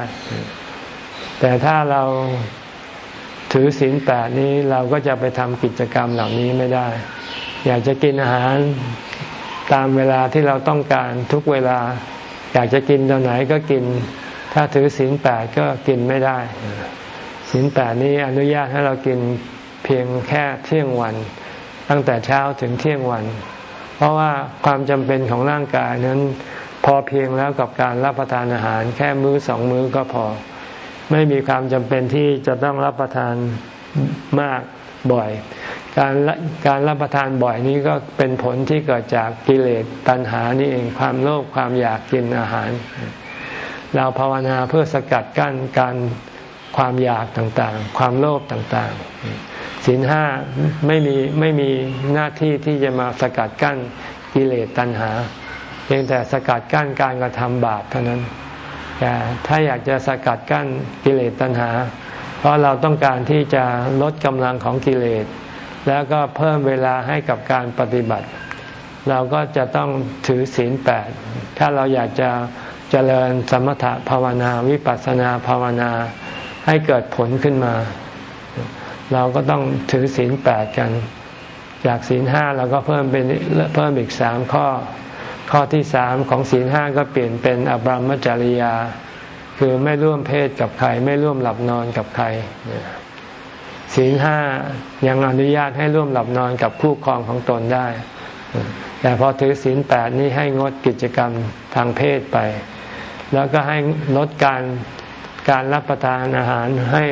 แต่ถ้าเราถือศีลแปดนี้เราก็จะไปทำกิจกรรมเหล่านี้ไม่ได้ อยากจะกินอาหารตามเวลาที่เราต้องการทุกเวลา อยากจะกินตอนไหนก็กิน ถ้าถือศีลแปดก็กินไม่ได้ศีลแปดนี้อนุญาตให้เรากินเพียงแค่เที่ยงวัน ตั้งแต่เช้าถึงเที่ยงวัน เพราะว่าความจำเป็นของร่างกายนั้น พอเพียงแล้วกับการรับประทานอาหาร แค่มื้อสองมื้อก็พอ ไม่มีความจำเป็นที่จะต้องรับประทานมากบ่อย การการรับประทานบ่อยนี้ก็เป็นผลที่เกิดจากกิเลสตัณหานี่เองความโลภความอยากกินอาหาร เราภาวนาเพื่อสกัดกั้นการความอยากต่างๆ ความโลภต่างๆศีลห้าไม่มีไม่มีหน้าที่ที่จะมาสกัดกั้นกิเลสตัณหาเพียงแต่สกัดกั้นการกระทำบาปเท่านั้นแต่ถ้าอยากจะสกัดกั้นกิเลสตัณหา เพราะเราต้องการที่จะลดกำลังของกิเลส แล้วก็เพิ่มเวลาให้กับการปฏิบัติ เราก็จะต้องถือศีลแปดถ้าเราอยากจะ เจริญสมถะภาวนาวิปัสสนาภาวนาให้เกิดผลขึ้นมา เราก็ต้องถือศีลแปดกัน จากศีลห้าเราก็เพิ่มเป็นเพิ่มอีกสามข้อ ข้อที่สามของศีลห้าก็เปลี่ยนเป็นอบรมจริยา คือไม่ร่วมเพศกับใคร ไม่ร่วมหลับนอนกับใครศีลห้ายังอนุญาตให้ร่วมหลับนอนกับคู่ครองของตนได้ แต่พอถือศีลแปดนี้ให้งดกิจกรรมทางเพศไป แล้วก็ให้ลดการการรับประทานอาหารให้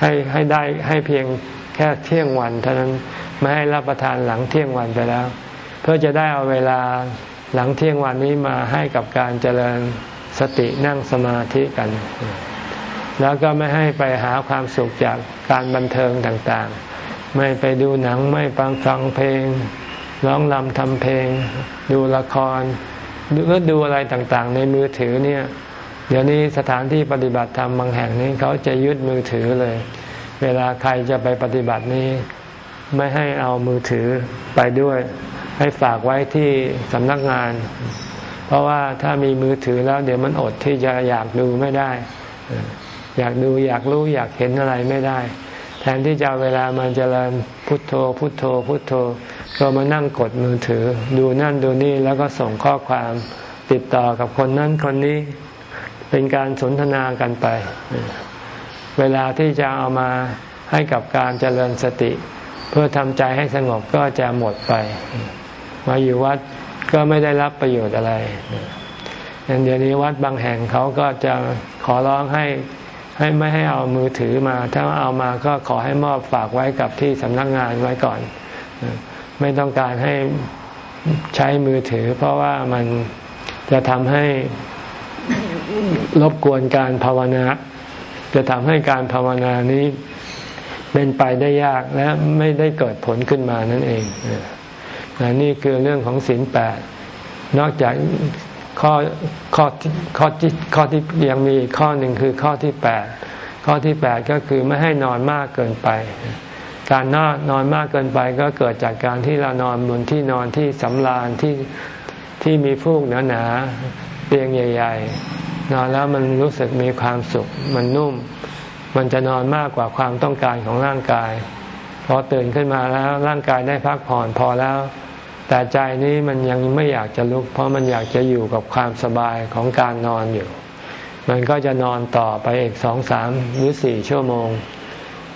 ให้ให้ได้ให้เพียงแค่เที่ยงวันเท่านั้นไม่ให้รับประทานหลังเที่ยงวันไปแล้ว เพื่อจะได้เอาเวลาหลังเที่ยงวันนี้มาให้กับการเจริญสตินั่งสมาธิกัน แล้วก็ไม่ให้ไปหาความสุขจากการบันเทิงต่างๆ ไม่ไปดูหนังไม่ฟังฟังเพลง ร้องรำทำเพลง ดูละคร หรือดูอะไรต่างๆ ในมือถือเนี่ย เดี๋ยวนี้สถานที่ปฏิบัติธรรมบางแห่งนี้เขาจะยึดมือถือเลย เวลาใครจะไปปฏิบัตินี้ไม่ให้เอามือถือไปด้วย ให้ฝากไว้ที่สำนักงาน เพราะว่าถ้ามีมือถือแล้วเดี๋ยวมันอดที่จะอยากดูไม่ได้ อยากดูอยากรู้อยากเห็นอะไรไม่ได้ ทนที่จะเวลามันจเจริญพุทโธ พุทโธ พุทโธ ก็มานั่งกดมือถือ ดูนั่นดูนี่แล้วก็ส่งข้อความติดต่อกับคนนั้นคนนี้ เป็นการสนทนากันไป เวลาที่จะเอามาให้กับการเจริญสติ เพื่อทำใจให้สงบก็จะหมดไป มาอยู่วัดก็ไม่ได้รับประโยชน์อะไรอย่างเดี๋ยวนี้วัดบางแห่งเขาก็จะขอร้องให้ ให้ไม่ให้เอามือถือมา ถ้าเอามาก็ขอให้มอบฝากไว้กับที่สำนักงงานไว้ก่อน ไม่ต้องการให้ใช้มือถือ เพราะว่ามันจะทำให้รบกวนการภาวนา จะทำให้การภาวนานี้เป็นไปได้ยากและไม่ได้เกิดผลขึ้นมานั่นเองนี่คือเรื่องของศีลแปดนอกจาก ข้อข้อข้อที่ข้อที่ยังมีข้อหนึ่งคือข้อที่แปดข้อที่แปดก็คือไม่ให้นอนมากเกินไป การนอนนอนมากเกินไปก็เกิดจากการที่เรานอนบนที่นอนที่สำราญที่ที่มีฟูกหนาๆเตียงใหญ่ ๆ นอนแล้วมันรู้สึกมีความสุขมันนุ่ม มันจะนอนมากกว่าความต้องการของร่างกายพอตื่นขึ้นมาแล้วร่างกายได้พักผ่อนพอแล้ว แต่ใจนี้มันยังไม่อยากจะลุก เพราะมันอยากจะอยู่กับความสบายของการนอนอยู่ มันก็จะนอนต่อไปอีกสองสามหรือสี่ชั่วโมง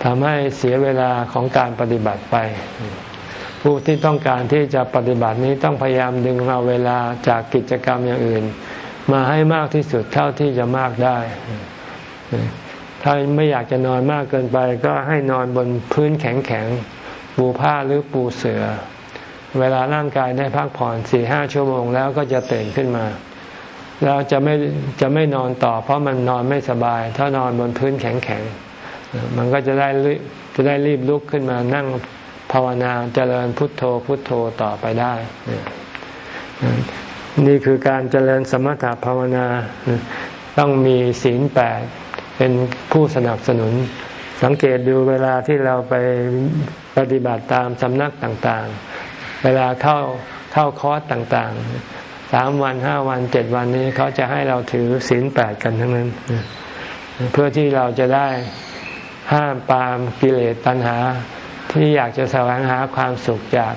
ทำให้เสียเวลาของการปฏิบัติไป ผู้ที่ต้องการที่จะปฏิบัตินี้ต้องพยายามดึงเอาเวลาจากกิจกรรมอย่างอื่น มาให้มากที่สุดเท่าที่จะมากได้ ถ้าไม่อยากจะนอนมากเกินไป ก็ให้นอนบนพื้นแข็งๆปูผ้าหรือปูเสือ เวลาร่างกายได้พักผ่อนสี่ห้าชั่วโมงแล้วก็จะตื่นขึ้นมา แล้วจะไม่จะไม่นอนต่อ เพราะมันนอนไม่สบาย ถ้านอนบนพื้นแข็งๆมันก็จะได้จะได้รีบลุกขึ้นมานั่งภาวนาเจริญพุทโธพุทโธต่อไปได้ นี่คือการเจริญสมถะภาวนาต้องมีศีลแปดเป็นผู้สนับสนุน สังเกตดูเวลาที่เราไปปฏิบัติตามสำนักต่างๆ เวลาเข้าเข้าคอร์สต่างๆสามวันห้าวันเจ็ดวันนี้เขาจะให้เราถือศีลแปดกันทั้งนั้น เพื่อที่เราจะได้ห้ามปามกิเลสตัณหา ที่อยากจะแสวงหาความสุขจาก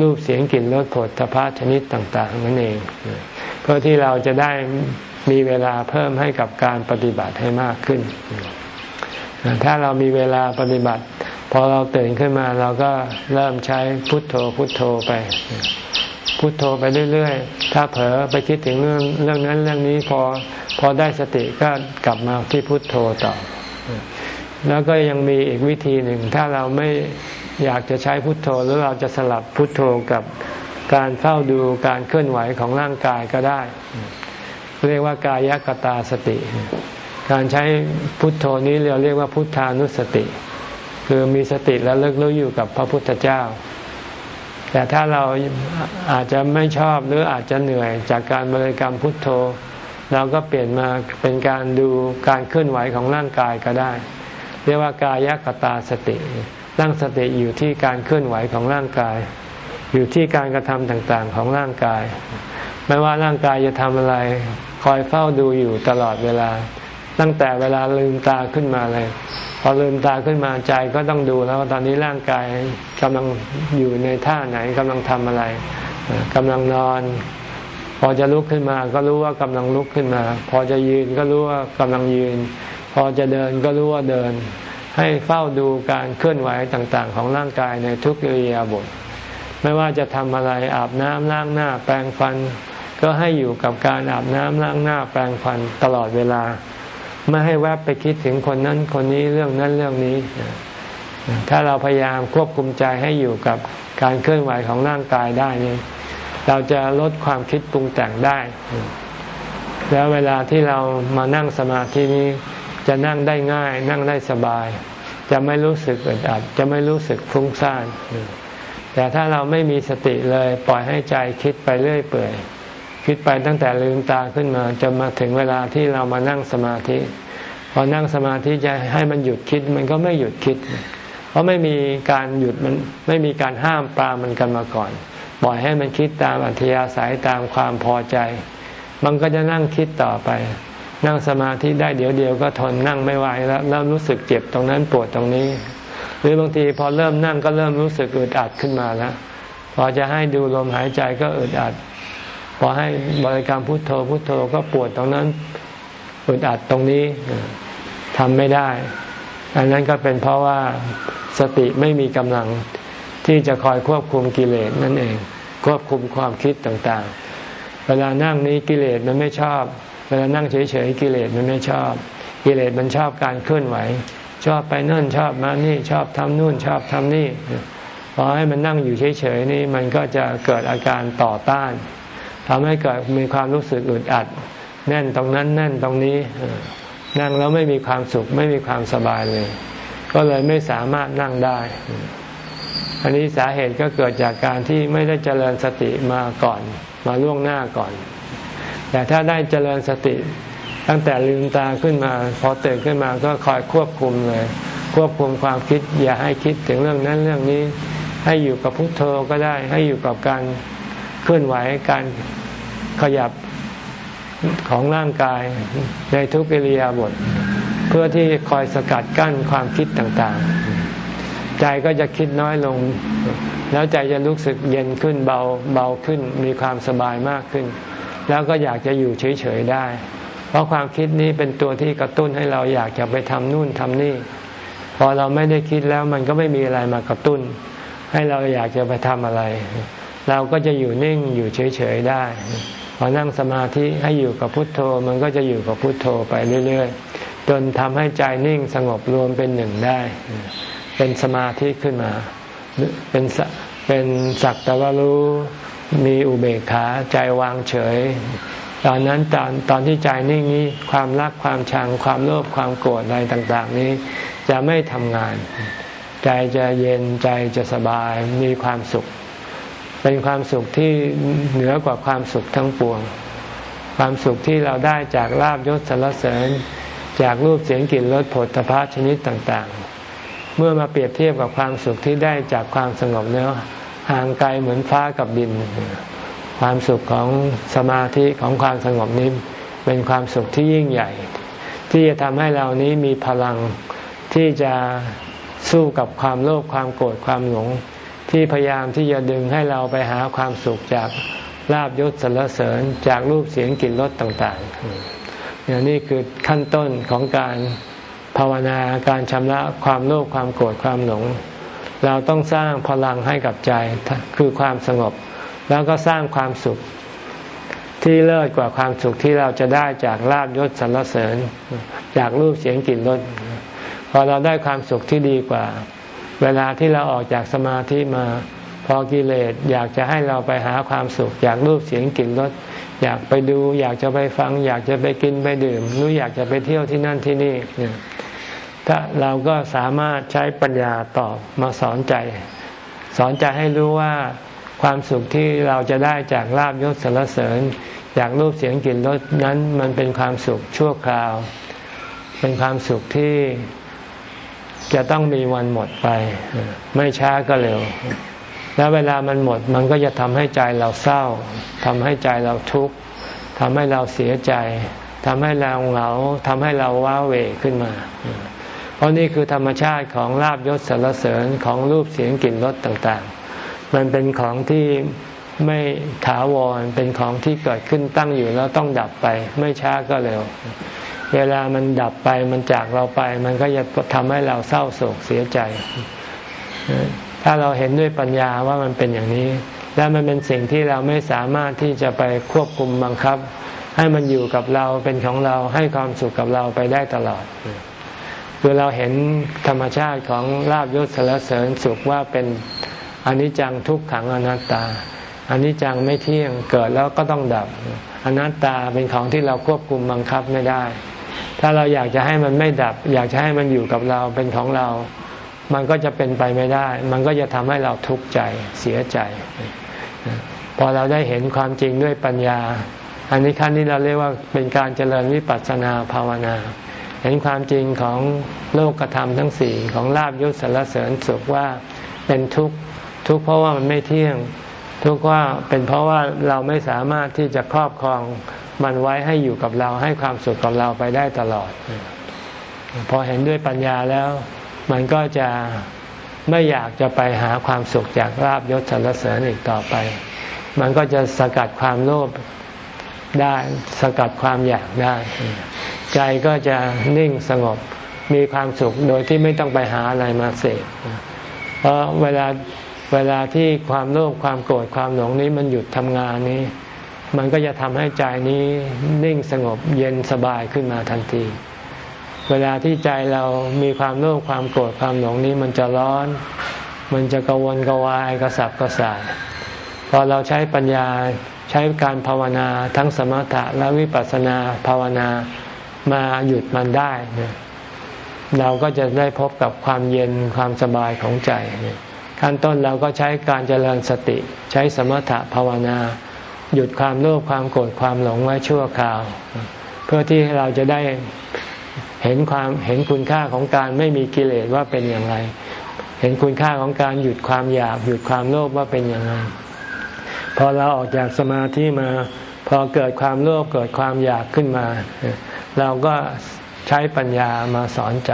รูปเสียงกลิ่นรสผลทพะชนิดต่าง ๆ นั่นเอง เพื่อที่เราจะได้มีเวลาเพิ่มให้กับการปฏิบัติให้มากขึ้น ถ้าเรามีเวลาปฏิบัติ พอเราตื่นขึ้นมาเราก็เริ่มใช้พุทโธพุทโธไปพุทโธไปเรื่อยๆ ถ้าเผลอไปคิดถึงเรื่องเรื่องนั้นเรื่องนี้พอพอได้สติก็กลับมาที่พุทโธต่อ แล้วก็ยังมีอีกวิธีหนึ่ง ถ้าเราไม่อยากจะใช้พุทโธหรือเราจะสลับพุทโธกับการเฝ้าดูการเคลื่อนไหวของร่างกายก็ได้ เรียกว่ากายกตาสติ การใช้พุทโธนี้เราเรียกว่าพุทธานุสติ คือมีสติและเลิกรู้อยู่กับพระพุทธเจ้า แต่ถ้าเราอาจจะไม่ชอบหรืออาจจะเหนื่อยจากการบริกรรมพุทโธ เราก็เปลี่ยนมาเป็นการดูการเคลื่อนไหวของร่างกายก็ได้ เรียกว่ากายกตาสติตั้งสติอยู่ที่การเคลื่อนไหวของร่างกาย อยู่ที่การกระทำต่างๆของร่างกาย ไม่ว่าร่างกายจะทำอะไร คอยเฝ้าดูอยู่ตลอดเวลา ตั้งแต่เวลาลืมตาขึ้นมาเลย พอลืมตาขึ้นมาใจก็ต้องดูแล้วว่าตอนนี้ร่างกายกำลังอยู่ในท่าไหนกำลังทำอะไรกำลังนอน พอจะลุกขึ้นมาก็รู้ว่ากำลังลุกขึ้นมา พอจะยืนก็รู้ว่ากำลังยืน พอจะเดินก็รู้ว่าเดิน ให้เฝ้าดูการเคลื่อนไหวต่างๆ ของร่างกายในทุกอิริยาบถไม่ว่าจะทำอะไรอาบน้ำล้างหน้า แปรงฟัน ก็ให้อยู่กับการอาบน้ำล้างหน้าแปรงฟันตลอดเวลา ไม่ให้แวบไปคิดถึงคนนั้นคนนี้เรื่องนั้นเรื่องนี้ ถ้าเราพยายามควบคุมใจให้อยู่กับการเคลื่อนไหวของร่างกายได้นี่เราจะลดความคิดปรุงแต่งได้ แล้วเวลาที่เรามานั่งสมาธินี้จะนั่งได้ง่าย นั่งได้สบาย จะไม่รู้สึกอึดอัด จะไม่รู้สึกฟุ้งซ่านแต่ถ้าเราไม่มีสติเลยปล่อยให้ใจคิดไปเรื่อยเปื่อย คิดไปตั้งแต่ลืมตาขึ้นมาจะมาถึงเวลาที่เรามานั่งสมาธิ พอนั่งสมาธิจะให้มันหยุดคิดมันก็ไม่หยุดคิด เพราะไม่มีการหยุดมันไม่มีการห้ามปรามันกันมาก่อน ปล่อยให้มันคิดตามอัธยาศัยตามความพอใจ มันก็จะนั่งคิดต่อไป นั่งสมาธิได้เดี๋ยวเดียวก็ทนนั่งไม่ไหวแล้วเริ่มรู้สึกเจ็บตรงนั้นปวดตรงนี้ หรือบางทีพอเริ่มนั่งก็เริ่มรู้สึกอึดอัดขึ้นมาแล้วพอจะให้ดูลมหายใจก็อึดอัด พอให้บริกรรมพุทโธพุทโธก็ปวดตรงนั้นอึดอัดตรงนี้ทำไม่ได้ อันนั้นก็เป็นเพราะว่าสติไม่มีกำลังที่จะคอยควบคุมกิเลสนั่นเอง ควบคุมความคิดต่างๆ เวลานั่งนี้กิเลสมันไม่ชอบ เวลานั่งเฉยๆกิเลสมันไม่ชอบ กิเลสมันชอบการเคลื่อนไหว ชอบไปนั่นชอบมานี่ชอบทำนู่นชอบทำนี่พอให้มันนั่งอยู่เฉยๆนี่มันก็จะเกิดอาการต่อต้าน ทำให้เกิดมีความรู้สึกอึดอัด แน่นตรงนั้นแน่นตรงนี้นั่งแล้วไม่มีความสุขไม่มีความสบายเลย ก็เลยไม่สามารถนั่งได้ อันนี้สาเหตุก็เกิดจากการที่ไม่ได้เจริญสติมาก่อน มาล่วงหน้าก่อน แต่ถ้าได้เจริญสติ ตั้งแต่ลืมตาขึ้นมา พอตื่นขึ้นมาก็คอยควบคุมเลย ควบคุมความคิดอย่าให้คิดถึงเรื่องนั้นเรื่องนี้ ให้อยู่กับพุทโธก็ได้ ให้อยู่กับการ เคลื่อนไหวการขยับของร่างกายในทุกอิริยาบถเพื่อที่คอยสกัดกั้นความคิดต่างๆ ใจก็จะคิดน้อยลง แล้วใจจะรู้สึกเย็นขึ้นเบาเบาขึ้นมีความสบายมากขึ้น แล้วก็อยากจะอยู่เฉย ๆ ได้ เพราะความคิดนี้เป็นตัวที่กระตุ้นให้เราอยากจะไปทำนู่นทำนี่ พอเราไม่ได้คิดแล้วมันก็ไม่มีอะไรมากระตุ้น ให้เราอยากจะไปทำอะไร เราก็จะอยู่นิ่งอยู่เฉยๆได้ พอนั่งสมาธิให้อยู่กับพุทโธ มันก็จะอยู่กับพุทโธไปเรื่อยๆ จนทำให้ใจนิ่งสงบรวมเป็นหนึ่งได้ เป็นสมาธิขึ้นมา เป็นเป็นสักต่ว่ารู้มีอุเบกขาใจวางเฉย ตอนนั้นตอนตอนที่ใจนิ่งนี้ความรักความชัง ความโลภความโกรธอะไรต่าง ๆ นี้จะไม่ทำงาน ใจจะเย็นใจจะสบายมีความสุข เป็นความสุขที่เหนือกว่าความสุขทั้งปวง ความสุขที่เราได้จากลาบยศสรรเสริญ จากรูปเสียงกลิ่นรสผลตภะชนิดต่างๆ เมื่อมาเปรียบเทียบกับความสุขที่ได้จากความสงบเนื้อห่างไกลเหมือนฟ้ากับดิน ความสุขของสมาธิของความสงบนี้เป็นความสุขที่ยิ่งใหญ่ ที่จะทำให้เรานี้มีพลังที่จะสู้กับความโลภความโกรธความหลง ที่พยายามที่จะดึงให้เราไปหาความสุขจากลาบยศสรรเสริญจากรูปเสียงกลิ่นรสต่างๆอย่างนี้คือขั้นต้นของการภาวนาการชำระความโลภความโกรธความหลง เราต้องสร้างพลังให้กับใจคือความสงบ แล้วก็สร้างความสุขที่เลิศกว่าความสุขที่เราจะได้จากลาบยศสรรเสริญ จากรูปเสียงกลิ่นรสพอเราได้ความสุขที่ดีกว่า เวลาที่เราออกจากสมาธิมา พอกิเลสอยากจะให้เราไปหาความสุข อยากรูปเสียงกลิ่นรสอยากไปดู อยากจะไปฟัง อยากจะไปกินไปดื่มหรืออยากจะไปเที่ยวที่นั่นที่นี่ถ้าเราก็สามารถใช้ปัญญาตอบมาสอนใจ สอนใจให้รู้ว่าความสุขที่เราจะได้จากลาบยศสรรเสริญ จากรูปเสียงกลิ่นรสนั้นมันเป็นความสุขชั่วคราว เป็นความสุขที่ จะต้องมีวันหมดไป ไม่ช้าก็เร็ว แล้วเวลามันหมดมันก็จะทำให้ใจเราเศร้าทำให้ใจเราทุกข์ทำให้เราเสียใจทำให้เราเหงาทำให้เราว้าเหวขึ้นมา เพราะนี่คือธรรมชาติของลาบยศสรรเสริญของรูปเสียงกลิ่นรสต่างๆ มันเป็นของที่ไม่ถาวรเป็นของที่เกิดขึ้นตั้งอยู่แล้วต้องดับไป ไม่ช้าก็เร็ว เวลามันดับไปมันจากเราไป มันก็จะทำให้เราเศร้าโศกเสียใจ ถ้าเราเห็นด้วยปัญญาว่ามันเป็นอย่างนี้ และมันเป็นสิ่งที่เราไม่สามารถที่จะไปควบคุมบังคับ ให้มันอยู่กับเราเป็นของเราให้ความสุขกับเราไปได้ตลอดคือเราเห็นธรรมชาติของลาบยศสารเสริญสุขว่าเป็นอนิจจังทุกขังอนัตตาอนิจจังไม่เที่ยงเกิดแล้วก็ต้องดับอนัตตาเป็นของที่เราควบคุมบังคับไม่ได้ ถ้าเราอยากจะให้มันไม่ดับ อยากจะให้มันอยู่กับเราเป็นของเรา มันก็จะเป็นไปไม่ได้ มันก็จะทำให้เราทุกข์ใจเสียใจ พอเราได้เห็นความจริงด้วยปัญญา อันนี้ขั้นนี้เราเรียกว่าเป็นการเจริญวิปัสสนาภาวนา เห็นความจริงของโลกธรรมทั้งสี่ของลาบยศสารเสริญสุขว่าเป็นทุกข์ทุกข์เพราะว่ามันไม่เที่ยง ทุกข์ว่าเป็นเพราะว่าเราไม่สามารถที่จะครอบครองมันไว้ให้อยู่กับเราให้ความสุขกับเราไปได้ตลอด พอเห็นด้วยปัญญาแล้ว มันก็จะไม่อยากจะไปหาความสุขจากลาบยศสรรเสริญอีกต่อไป มันก็จะสกัดความโลภได้สกัดความอยากได้ ใจก็จะนิ่งสงบมีความสุขโดยที่ไม่ต้องไปหาอะไรมาเสพเพราะเวลา เวลาที่ความโลภความโกรธความหลงนี้มันหยุดทำงานนี้ มันก็จะทำให้ใจนี้นิ่งสงบเย็นสบายขึ้นมาทันที เวลาที่ใจเรามีความโลภความโกรธความหลงนี้มันจะร้อน มันจะกวนกวายกระสับกระส่ายพอเราใช้ปัญญาใช้การภาวนาทั้งสมถะและวิปัสสนาภาวนามาหยุดมันได้เนี่ยเราก็จะได้พบกับความเย็นความสบายของใจ ขั้นต้นเราก็ใช้การเจริญสติ ใช้สมถะภาวนา หยุดความโลภความโกรธความหลงไว้ชั่วคราว เพื่อที่เราจะได้เห็นความเห็นคุณค่าของการไม่มีกิเลสว่าเป็นอย่างไร เห็นคุณค่าของการหยุดความอยากหยุดความโลภว่าเป็นอย่างไรพอเราออกจากสมาธิมา พอเกิดความโลภเกิดความอยากขึ้นมา เราก็ใช้ปัญญามาสอนใจ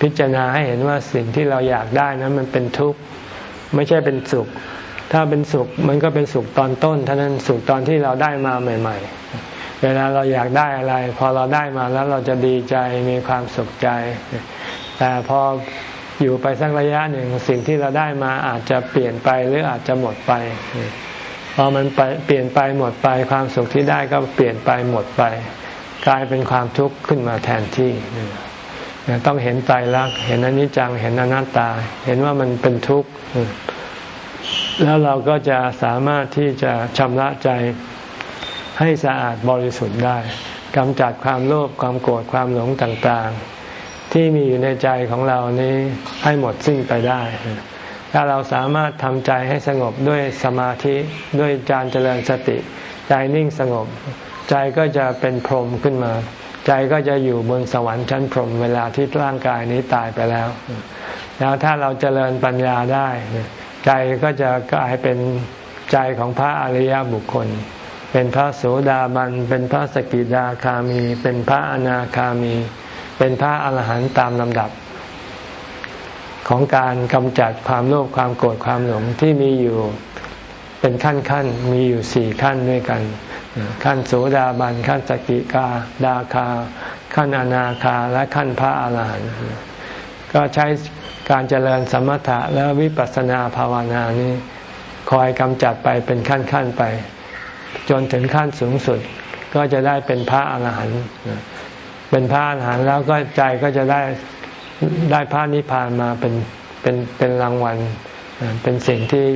พิจารณาให้เห็นว่าสิ่งที่เราอยากได้นั้นมันเป็นทุกข์ ไม่ใช่เป็นสุข ถ้าเป็นสุขมันก็เป็นสุขตอนต้นเท่านั้นสุขตอนที่เราได้มาใหม่ ๆ เวลาเราอยากได้อะไร พอเราได้มาแล้วเราจะดีใจมีความสุขใจ แต่พออยู่ไปสักระยะหนึ่งสิ่งที่เราได้มาอาจจะเปลี่ยนไปหรืออาจจะหมดไปพอมันไปเปลี่ยนไปหมดไปความสุขที่ได้ก็เปลี่ยนไปหมดไป กลายเป็นความทุกข์ขึ้นมาแทนที่ ต้องเห็นใจรักเห็นอนิจจัง เห็นอนัตตา เห็นว่ามันเป็นทุกข์ แล้วเราก็จะสามารถที่จะชำระใจให้สะอาดบริสุทธิ์ได้กำจัดความโลภความโกรธความหลงต่างๆ ที่มีอยู่ในใจของเรานี้ให้หมดสิ้นไปได้ ถ้าเราสามารถทำใจให้สงบด้วยสมาธิด้วยการเจริญสติ ใจนิ่งสงบ ใจก็จะเป็นพรหมขึ้นมา ใจก็จะอยู่บนสวรรค์ชั้นพรหมเวลาที่ร่างกายนี้ตายไปแล้ว แล้วถ้าเราเจริญปัญญาได้ ใจก็จะกลายเป็นใจของพระอริยบุคคล เป็นพระโสดาบัน เป็นพระสกิดาคามี เป็นพระอนาคามี เป็นพระอรหันต์ตามลำดับ ของการกำจัดความโลภความโกรธความหลงที่มีอยู่เป็นขั้นขั้นมีอยู่สี่ขั้นด้วยกัน ขั้นโสดาบันขั้นสกิกาดาคา ขั้นอนาคาและขั้นพระอาหารหันต์ก็ใช้การเจริญสมถะและวิปัสสนาภาวนานี้คอยกำจัดไปเป็นขั้นขั้นไป จนถึงขั้นสูงสุดก็จะได้เป็นพระอาหารหันต์เป็นพระอาหารหันต์แล้วก็ใจก็จะได้ได้พระนิพพานมาเป็นเป็นเป็นรางวัล เป็นสิ่งที่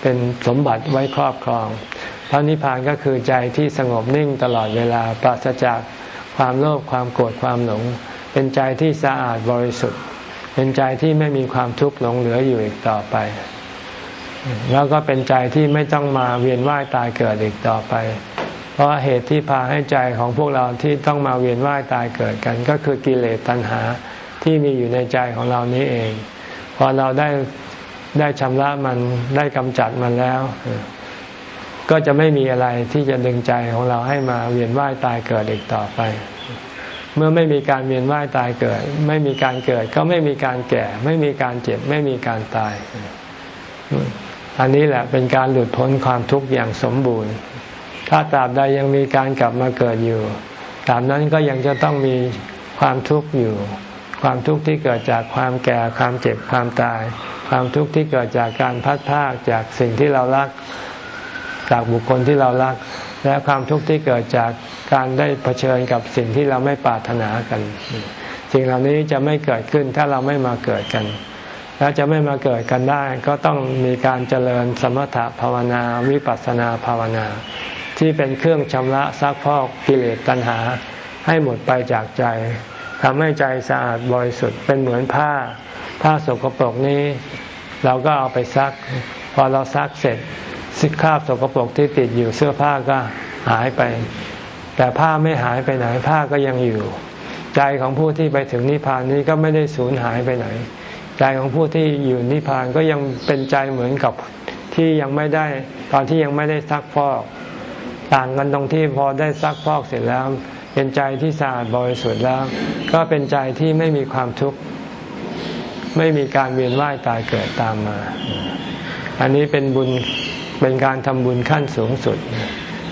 เป็นสมบัติไว้ครอบครอง พระนิพพานก็คือใจที่สงบนิ่งตลอดเวลาปราศจากความโลภความโกรธความหลง เป็นใจที่สะอาดบริสุทธิ์ เป็นใจที่ไม่มีความทุกข์หลงเหลืออยู่อีกต่อไป แล้วก็เป็นใจที่ไม่ต้องมาเวียนว่ายตายเกิดอีกต่อไป เพราะเหตุที่พาให้ใจของพวกเราที่ต้องมาเวียนว่ายตายเกิดกัน ก็คือกิเลสตัณหาที่มีอยู่ในใจของเรานี้เอง พอเราได้ได้ชำระมันได้กำจัดมันแล้ว ก็จะไม่มีอะไรที่จะดึงใจของเราให้มาเวียนว่ายตายเกิดอีกต่อไป เมื่อไม่มีการเวียนว่ายตายเกิด ไม่มีการเกิด ก็ไม่มีการแก่ ไม่มีการเจ็บ ไม่มีการตาย อันนี้แหละเป็นการหลุดพ้นความทุกข์อย่างสมบูรณ์ ถ้าตราบใดยังมีการกลับมาเกิดอยู่ตราบนั้นก็ยังจะต้องมีความทุกข์อยู่ ความทุกข์ที่เกิดจากความแก่ ความเจ็บ ความตาย ความทุกข์ที่เกิดจากการพัดพากจากสิ่งที่เรารัก จากบุคคลที่เรารัก และความทุกข์ที่เกิดจากการได้เผชิญกับสิ่งที่เราไม่ปรารถนากัน สิ่งเหล่านี้จะไม่เกิดขึ้นถ้าเราไม่มาเกิดกัน แล้วจะไม่มาเกิดกันได้ ก็ต้องมีการเจริญสมถะภาวนาวิปัสสนาภาวนา ที่เป็นเครื่องชำระซักพอกกิเลสตัณหา ให้หมดไปจากใจทำให้ใจสะอาดบริสุทธิ์เป็นเหมือนผ้า ผ้าสกปรกนี้ เราก็เอาไปซัก พอเราซักเสร็จ สิคราบสกปรกที่ติดอยู่เสื้อผ้าก็หายไป แต่ผ้าไม่หายไปไหนผ้าก็ยังอยู่ ใจของผู้ที่ไปถึงนิพพานนี้ก็ไม่ได้สูญหายไปไหน ใจของผู้ที่อยู่นิพพานก็ยังเป็นใจเหมือนกับที่ยังไม่ได้ ตอนที่ยังไม่ได้ซักฟอกต่างกันตรงที่พอได้ซักฟอกเสร็จแล้ว เป็นใจที่สะอาดบริสุทธิ์แล้ว ก็เป็นใจที่ไม่มีความทุกข์ไม่มีการเวียนว่ายตายเกิดตามมา อันนี้เป็นบุญ เป็นการทำบุญขั้นสูงสุด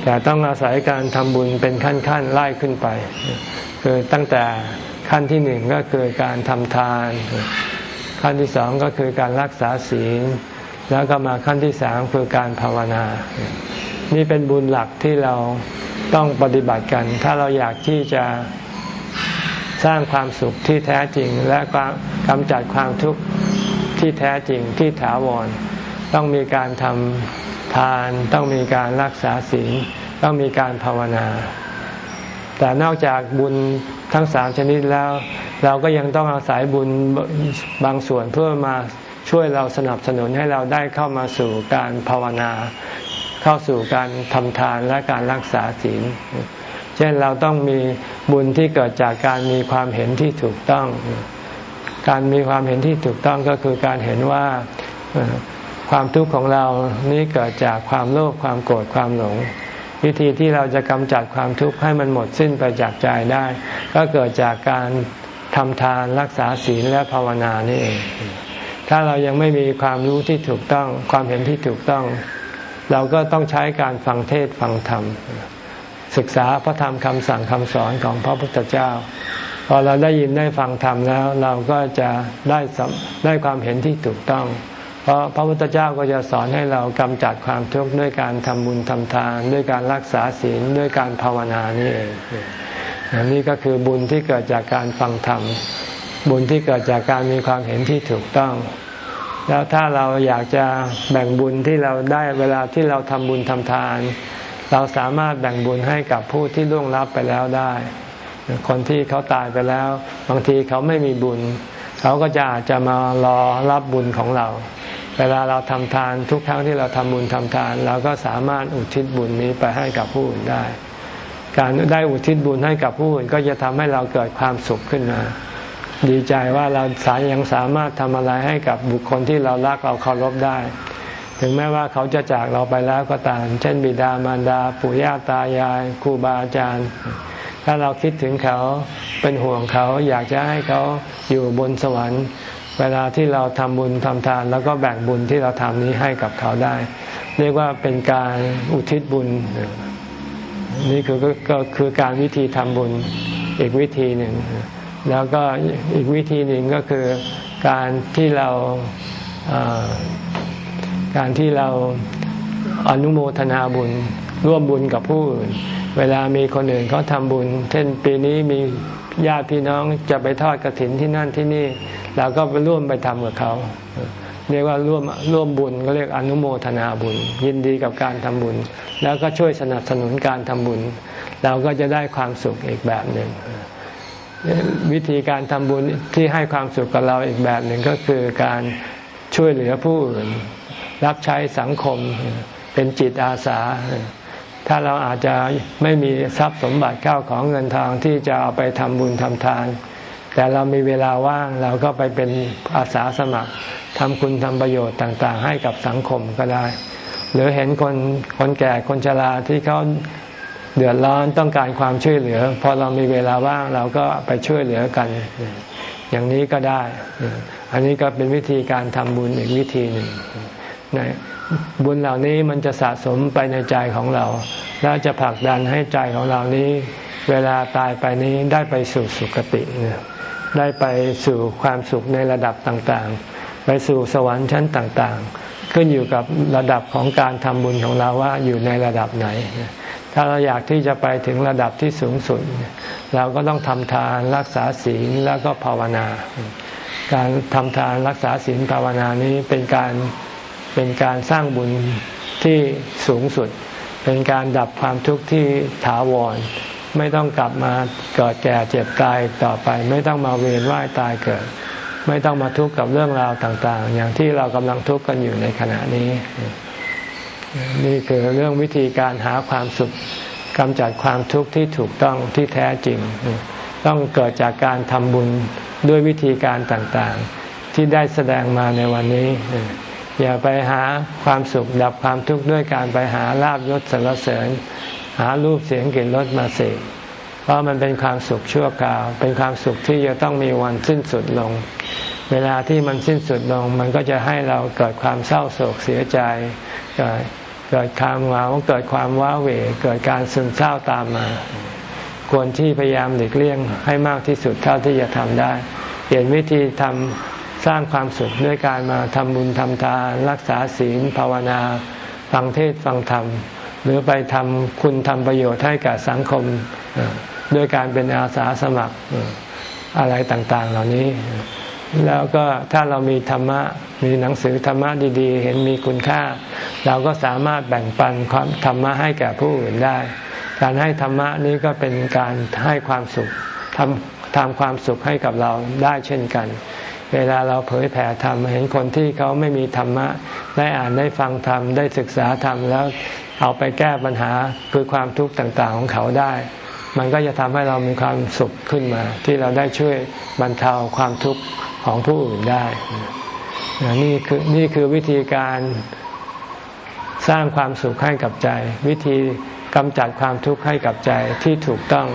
แต่ต้องอาศัยการทำบุญเป็นขั้นขั้นไล่ขึ้นไป คือตั้งแต่ขั้นที่หนึ่งก็คือการทำทาน ขั้นที่สองก็คือการรักษาศีล แล้วก็มาขั้นที่สามคือการภาวนา นี่เป็นบุญหลักที่เราต้องปฏิบัติกัน ถ้าเราอยากที่จะสร้างความสุขที่แท้จริงและกำจัดความทุกข์ที่แท้จริงที่ถาวร ต้องมีการทำทาน ต้องมีการรักษาศีลต้องมีการภาวนา แต่นอกจากบุญทั้งสามชนิดแล้ว เราก็ยังต้องอาศัยบุญบางส่วนเพื่อมาช่วยเราสนับสนุนให้เราได้เข้ามาสู่การภาวนา เข้าสู่การทำทานและการรักษาศีลเช่นเราต้องมีบุญที่เกิดจากการมีความเห็นที่ถูกต้อง การมีความเห็นที่ถูกต้องก็คือการเห็นว่า ความทุกข์ของเรานี้เกิดจากความโลภความโกรธความหลง วิธีที่เราจะกำจัดความทุกข์ให้มันหมดสิ้นไปจากใจได้ ก็เกิดจากการทำทานรักษาศีลและภาวนานี่เอง ถ้าเรายังไม่มีความรู้ที่ถูกต้องความเห็นที่ถูกต้อง เราก็ต้องใช้การฟังเทศฟังธรรม ศึกษาพระธรรมคำสั่งคำสอนของพระพุทธเจ้าพอเราได้ยินได้ฟังธรรมแล้ว เราก็จะได้ได้ความเห็นที่ถูกต้อง ราะพระพุทธเจ้าก็จะสอนให้เรากำจัดความทุกข์ด้วยการทำบุญทำทาน ด้วยการรักษาศีลด้วยการภาวนานี่เองนี่ก็คือบุญที่เกิดจากการฟังธรรม บุญที่เกิดจากการมีความเห็นที่ถูกต้อง แล้วถ้าเราอยากจะแบ่งบุญที่เราได้เวลาที่เราทำบุญทำทาน เราสามารถแบ่งบุญให้กับผู้ที่ล่วงลับไปแล้วได้ คนที่เขาตายไปแล้ว บางทีเขาไม่มีบุญ เขาก็จะอาจจะมารอรับบุญของเรา เวลาเราทำทานทุกครั้งที่เราทำบุญทำทาน เราก็สามารถอุทิศบุญนี้ไปให้กับผู้อื่นได้ การได้อุทิศบุญให้กับผู้อื่นก็จะทำให้เราเกิดความสุขขึ้นมา ดีใจว่าเราสายยังสามารถทำอะไรให้กับบุคคลที่เรารักเราเคารพได้ ถึงแม้ว่าเขาจะจากเราไปแล้วก็ตาม เช่น บิดามารดาปู่ย่าตายายครูบาอาจารย์ ถ้าเราคิดถึงเขาเป็นห่วงเขาอยากจะให้เขาอยู่บนสวรรค์ เวลาที่เราทำบุญทำทาน แล้วก็แบ่งบุญที่เราทำนี้ให้กับเขาได้ เรียกว่าเป็นการอุทิศบุญ นี่คือก็คือการวิธีทำบุญอีกวิธีหนึ่ง แล้วก็อีกวิธีหนึ่งก็คือการที่เราการที่เราอนุโมทนาบุญร่วมบุญกับผู้อื่น เวลามีคนอื่นเขาทำบุญ เช่นปีนี้มีญาติพี่น้องจะไปทอดกระถินที่นั่นที่นี่ เราก็ไปร่วมไปทำกับเขาเรียกว่าร่วมร่วมบุญก็เรียกอนุโมทนาบุญ ยินดีกับการทำบุญ แล้วก็ช่วยสนับสนุนการทำบุญ เราก็จะได้ความสุขอีกแบบหนึ่งวิธีการทำบุญที่ให้ความสุขกับเราอีกแบบหนึ่งก็คือการช่วยเหลือผู้อื่น รับใช้สังคมเป็นจิตอาสา ถ้าเราอาจจะไม่มีทรัพย์สมบัติเข้าของเงินทองที่จะเอาไปทำบุญทำทาน แต่เรามีเวลาว่างเราก็ไปเป็นอาสาสมัครทำคุณทำประโยชน์ต่างๆ ให้กับสังคมก็ได้ หรือเห็นคนคนแก่คนชราที่เขาเดือดร้อนต้องการความช่วยเหลือ พอเรามีเวลาว่างเราก็ไปช่วยเหลือกัน อย่างนี้ก็ได้ อันนี้ก็เป็นวิธีการทำบุญอีกวิธีหนึ่งบุญเหล่านี้มันจะสะสมไปในใจของเรา แล้วจะผลักดันให้ใจของเรานี้ เวลาตายไปนี้ได้ไปสู่สุคติ ได้ไปสู่ความสุขในระดับต่างๆ ไปสู่สวรรค์ชั้นต่างๆ ขึ้นอยู่กับระดับของการทำบุญของเราว่าอยู่ในระดับไหน ถ้าเราอยากที่จะไปถึงระดับที่สูงสุด เราก็ต้องทำทานรักษาศีลแล้วก็ภาวนา การทำทานรักษาศีลภาวนานี้เป็นการเป็นการสร้างบุญที่สูงสุด เป็นการดับความทุกข์ที่ถาวร ไม่ต้องกลับมาเกิดแก่เจ็บตายต่อไป ไม่ต้องมาเวียนว่ายตายเกิด ไม่ต้องมาทุกข์กับเรื่องราวต่างๆ อย่างที่เรากำลังทุกข์กันอยู่ในขณะนี้ นี่คือเรื่องวิธีการหาความสุขกำจัดความทุกข์ที่ถูกต้องที่แท้จริง ต้องเกิดจากการทำบุญด้วยวิธีการต่างๆ ที่ได้แสดงมาในวันนี้ อย่าไปหาความสุขดับความทุกข์ด้วยการไปหาลาบยศสรรเสริญ หารูปเสียงกลิ่นรสมาเสกเพราะมันเป็นความสุขชั่วคราว เป็นความสุขที่จะต้องมีวันสิ้นสุดลง เวลาที่มันสิ้นสุดลง มันก็จะให้เราเกิดความเศร้าโศกเสียใจ เกิดความเหงาเกิดความว้าเหวเกิดการซึมเศร้าตามมา ควรที่พยายามหลีกเลี่ยงให้มากที่สุดเท่าที่จะทำได้ เปลี่ยนวิธีทำสร้างความสุขด้วยการมาทำบุญทำทานรักษาศีลภาวนา ฟังเทศฟังธรรม หรือไปทำคุณทำประโยชน์ให้กับสังคมด้วยการเป็นอาสาสมัครอะไรต่างๆ เหล่านี้ แล้วก็ถ้าเรามีธรรมะมีหนังสือธรรมะดีๆ เห็นมีคุณค่า เราก็สามารถแบ่งปันความธรรมะให้แก่ผู้อื่นได้ การให้ธรรมะนี้ก็เป็นการให้ความสุขทำทำความสุขให้กับเราได้เช่นกัน เวลาเราเผยแผ่ธรรมเห็นคนที่เขาไม่มีธรรมะ ได้อ่านได้ฟังธรรมได้ศึกษาธรรมแล้วเอาไปแก้ปัญหาคือความทุกข์ต่างๆของเขาได้ มันก็จะทำให้เรามีความสุขขึ้นมา ที่เราได้ช่วยบรรเทาความทุกข์ของผู้อื่นได้ นี่คือนี่คือวิธีการสร้างความสุขให้กับใจ วิธีกำจัดความทุกข์ให้กับใจที่ถูกต้อง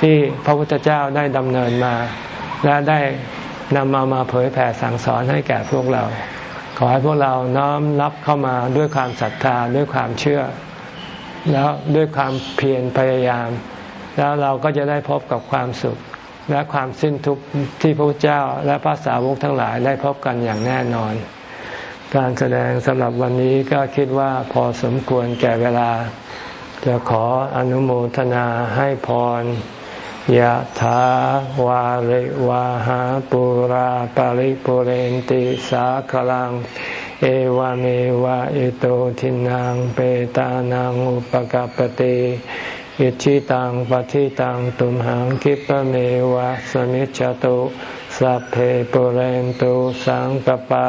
ที่พระพุทธเจ้าได้ดำเนินมา และได้ นำมามาเผยแผ่สั่งสอนให้แก่พวกเรา ขอให้พวกเราน้อมรับเข้ามาด้วยความศรัทธาด้วยความเชื่อ แล้วด้วยความเพียรพยายาม แล้วเราก็จะได้พบกับความสุข และความสิ้นทุกข์ที่พระเจ้าและพระสาวกทั้งหลายได้พบกันอย่างแน่นอน การแสดงสำหรับวันนี้ก็คิดว่าพอสมควรแก่เวลา จะขออนุโมทนาให้พร ยะถาวาริวาหาปุราปาริปุเรนติสาคลัง เอวเมวะอิโตทินังเปตานังอุปกปติอิชิตังปฏิตังตุมหังคิปเมวะสมิจจตุสัพเพปุเรนตุสังกปา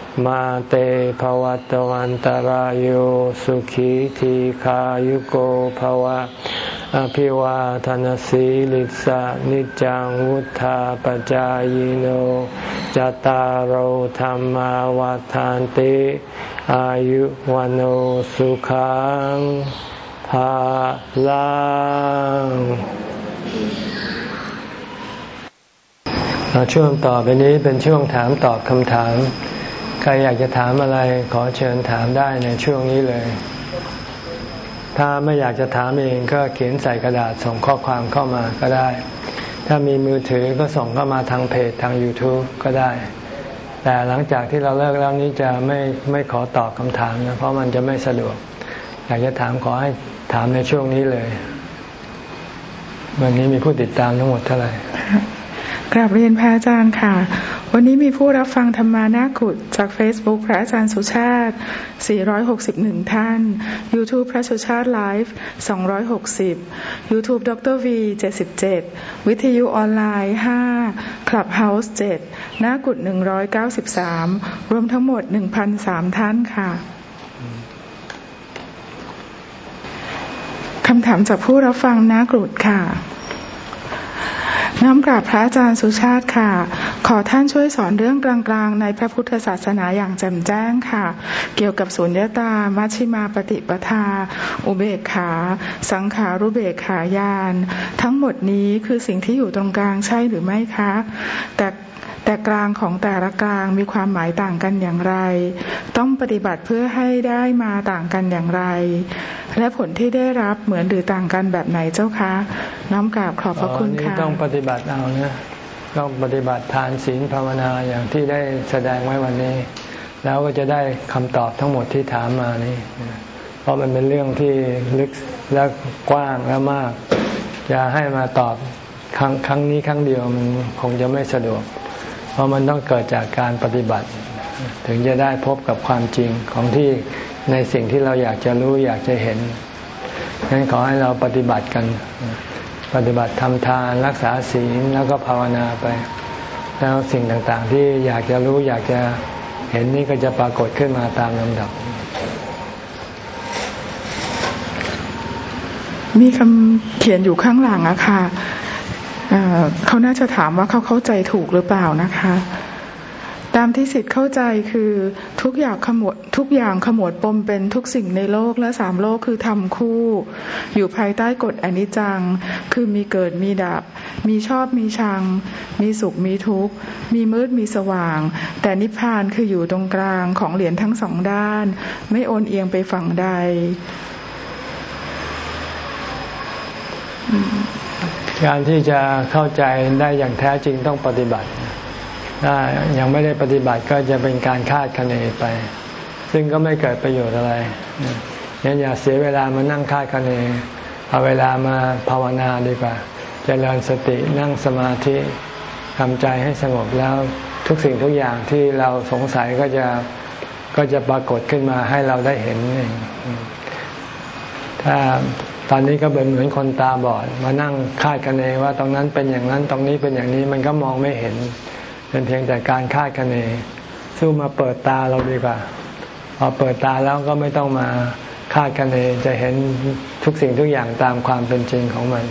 มาเตภวัตวันตารโยสุขีทีขายุโกภวะ อภิวาทนสีลิสะนิจังวุธาปจายโนจตารโหธรรมวาทานติ อายุวันโอสุขังภาลังช่วงต่อไปนี้เป็นช่วงถามตอบคำถาม ใครอยากจะถามอะไรขอเชิญถามได้ในช่วงนี้เลย ถ้าไม่อยากจะถามเองก็เขียนใส่กระดาษส่งข้อความเข้ามาก็ได้ ถ้ามีมือถือก็ส่งเข้ามาทางเพจทาง YouTube ก็ได้ แต่หลังจากที่เราเลิกแล้วนี้จะไม่ไม่ขอตอบคำถามนะเพราะมันจะไม่สะดวก อยากจะถามขอให้ถามในช่วงนี้เลย วันนี้มีผู้ติดตามทั้งหมดเท่าไหร่กราบเรียนพระอาจารย์ค่ะ วันนี้มีผู้รับฟังธรรมานากุฏจาก Facebook พระอาจารย์สุชาติ 461 ท่าน YouTube พระสุชาติไลฟ์260 YouTube ดร V 77 วิทยุออนไลน์ 5 Clubhouse 7นากุฏ193 รวมทั้งหมด 1,003 ท่านค่ะ คำถามจากผู้รับฟังนากุฏค่ะน้อมกราบพระอาจารย์สุชาติค่ะ ขอท่านช่วยสอนเรื่องกลางๆ ในพระพุทธศาสนาอย่างแจ่มแจ้งค่ะ เกี่ยวกับสุญญตา มัชชิมาปฏิปทา อุเบกขา สังขารุเบกขายาน ทั้งหมดนี้คือสิ่งที่อยู่ตรงกลางใช่หรือไม่คะ แต่แต่กลางของแต่ละกลางมีความหมายต่างกันอย่างไร ต้องปฏิบัติเพื่อให้ได้มาต่างกันอย่างไร และผลที่ได้รับเหมือนหรือต่างกันแบบไหนเจ้าคะ น้อมกราบขอบพระคุณค่ะต้องปฏิบัติเอานะ ต้องปฏิบัติทานศีลภาวนาอย่างที่ได้แสดงไว้วันนี้ แล้วก็จะได้คำตอบทั้งหมดที่ถามมานี่เพราะมันเป็นเรื่องที่ลึกและกว้างและมาก จะให้มาตอบครั้งครั้งนี้ครั้งเดียวมันคงจะไม่สะดวก เพราะมันต้องเกิดจากการปฏิบัติ ถึงจะได้พบกับความจริงของที่ในสิ่งที่เราอยากจะรู้อยากจะเห็นงั้นขอให้เราปฏิบัติกัน ปฏิบัติทำทานรักษาศีลแล้วก็ภาวนาไป แล้วสิ่งต่างๆ ที่อยากจะรู้อยากจะเห็นนี่ก็จะปรากฏขึ้นมาตามลำดับ มีคำเขียนอยู่ข้างหลังอะค่ะเขาน่าจะถามว่าเขาเข้าใจถูกหรือเปล่านะคะ ตามที่สิทธิ์เข้าใจคือทุกอย่างขมวดทุกอย่างขมวดปมเป็นทุกสิ่งในโลกและสามโลกคือทำคู่ อยู่ภายใต้กฎอนิจจัง คือมีเกิดมีดับ มีชอบมีชัง มีสุขมีทุกข์ มีมืดมีสว่าง แต่นิพพานคืออยู่ตรงกลางของเหรียญทั้งสองด้าน ไม่โอนเอียงไปฝั่งใดการที่จะเข้าใจได้อย่างแท้จริงต้องปฏิบัติ ถ้ายังไม่ได้ปฏิบัติก็จะเป็นการคาดคะเนไป ซึ่งก็ไม่เกิดประโยชน์อะไรงั้นอย่าเสียเวลามานั่งคาดคะเนเอาเวลามาภาวนาดีกว่าจเจริญสตินั่งสมาธิทำใจให้สงบแล้วทุกสิ่งทุกอย่างที่เราสงสัยก็จะก็จะปรากฏขึ้นมาให้เราได้เห็นเองถ้าตอนนี้ก็เป็นเหมือนคนตาบอด มานั่งคาดคะเนว่าตรงนั้นเป็นอย่างนั้นตรงนี้เป็นอย่างนี้มันก็มองไม่เห็น เป็นเพียงแต่การคาดคะเน สู้มาเปิดตาเราดีกว่า พอเปิดตาแล้วก็ไม่ต้องมาคาดคะเนจะเห็นทุกสิ่งทุกอย่างตามความเป็นจริงของมัน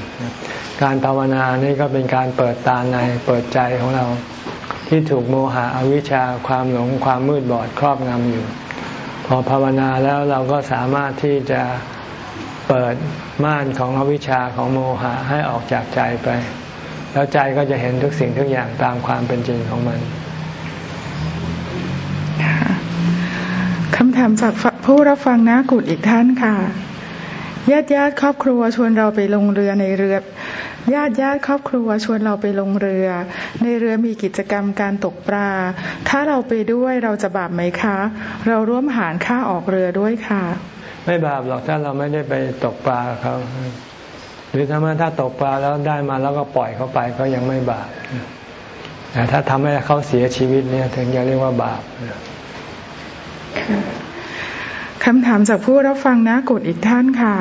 การภาวนานี่ก็เป็นการเปิดตาในเปิดใจของเรา ที่ถูกโมหะอวิชชาความหลงความมืดบอดครอบงำอยู่ พอภาวนาแล้วเราก็สามารถที่จะเปิดม่านของอวิชชาของโมหะให้ออกจากใจไป แล้วใจก็จะเห็นทุกสิ่งทุกอย่างตามความเป็นจริงของมันคำถามจากผู้รับฟังนะกุดอีกท่านค่ะญาติญาติครอบครัวชวนเราไปลงเรือในเรือญาติญาติครอบครัวชวนเราไปลงเรือ ในเรือมีกิจกรรมการตกปลา ถ้าเราไปด้วยเราจะบาปไหมคะ เราร่วมหารค่าออกเรือด้วยค่ะ ไม่บาปหรอกถ้าเราไม่ได้ไปตกปลาเขา หรือถ้ามาถ้าตกปลาแล้วได้มาแล้วก็ปล่อยเขาไปก็ยังไม่บาปแต่ถ้าทำให้เขาเสียชีวิตเนี่ยถึงจะเรียกว่าบาปคำถามจากผู้รับฟังนะกดอีกท่านค่ะ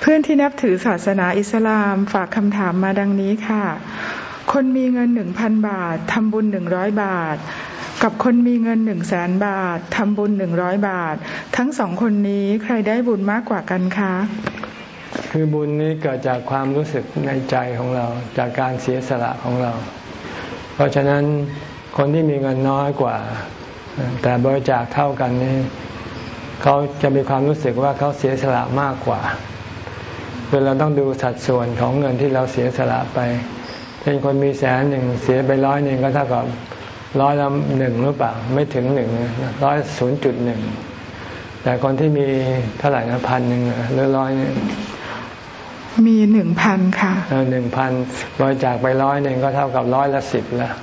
เพื่อนที่นับถือศาสนาอิสลามฝากคำถามมาดังนี้ค่ะ คนมีเงินหนึ่งพันบาททำบุญหนึ่งร้อยบาท กับคนมีเงินหนึ่งแสนบาททำบุญหนึ่งร้อยบาท ทั้งสองคนนี้ใครได้บุญมากกว่ากันคะ คือบุญนี้เกิดจากความรู้สึกในใจของเรา จากการเสียสละของเรา เพราะฉะนั้นคนที่มีเงินน้อยกว่า แต่บริจาคเท่ากันนี้เขาจะมีความรู้สึกว่าเขาเสียสละมากกว่าเวลาต้องดูสัดส่วนของเงินที่เราเสียสละไปเช่นคนมีแสนหนึ่งเสียไปร้อยหนึ่งก็เท่ากับร้อยละหนึ่งหรือเปล่า ไม่ถึงหนึ่งร้อยศูนย์จุดหนึ่งแต่คนที่มีเท่าไหร่นะพันหนึ่งหรือร้อย มีหนึ่งพันค่ะหนึ่งพันบริจาคไปร้อยหนึ่งก็เท่ากับร้อยละสิบแล้ว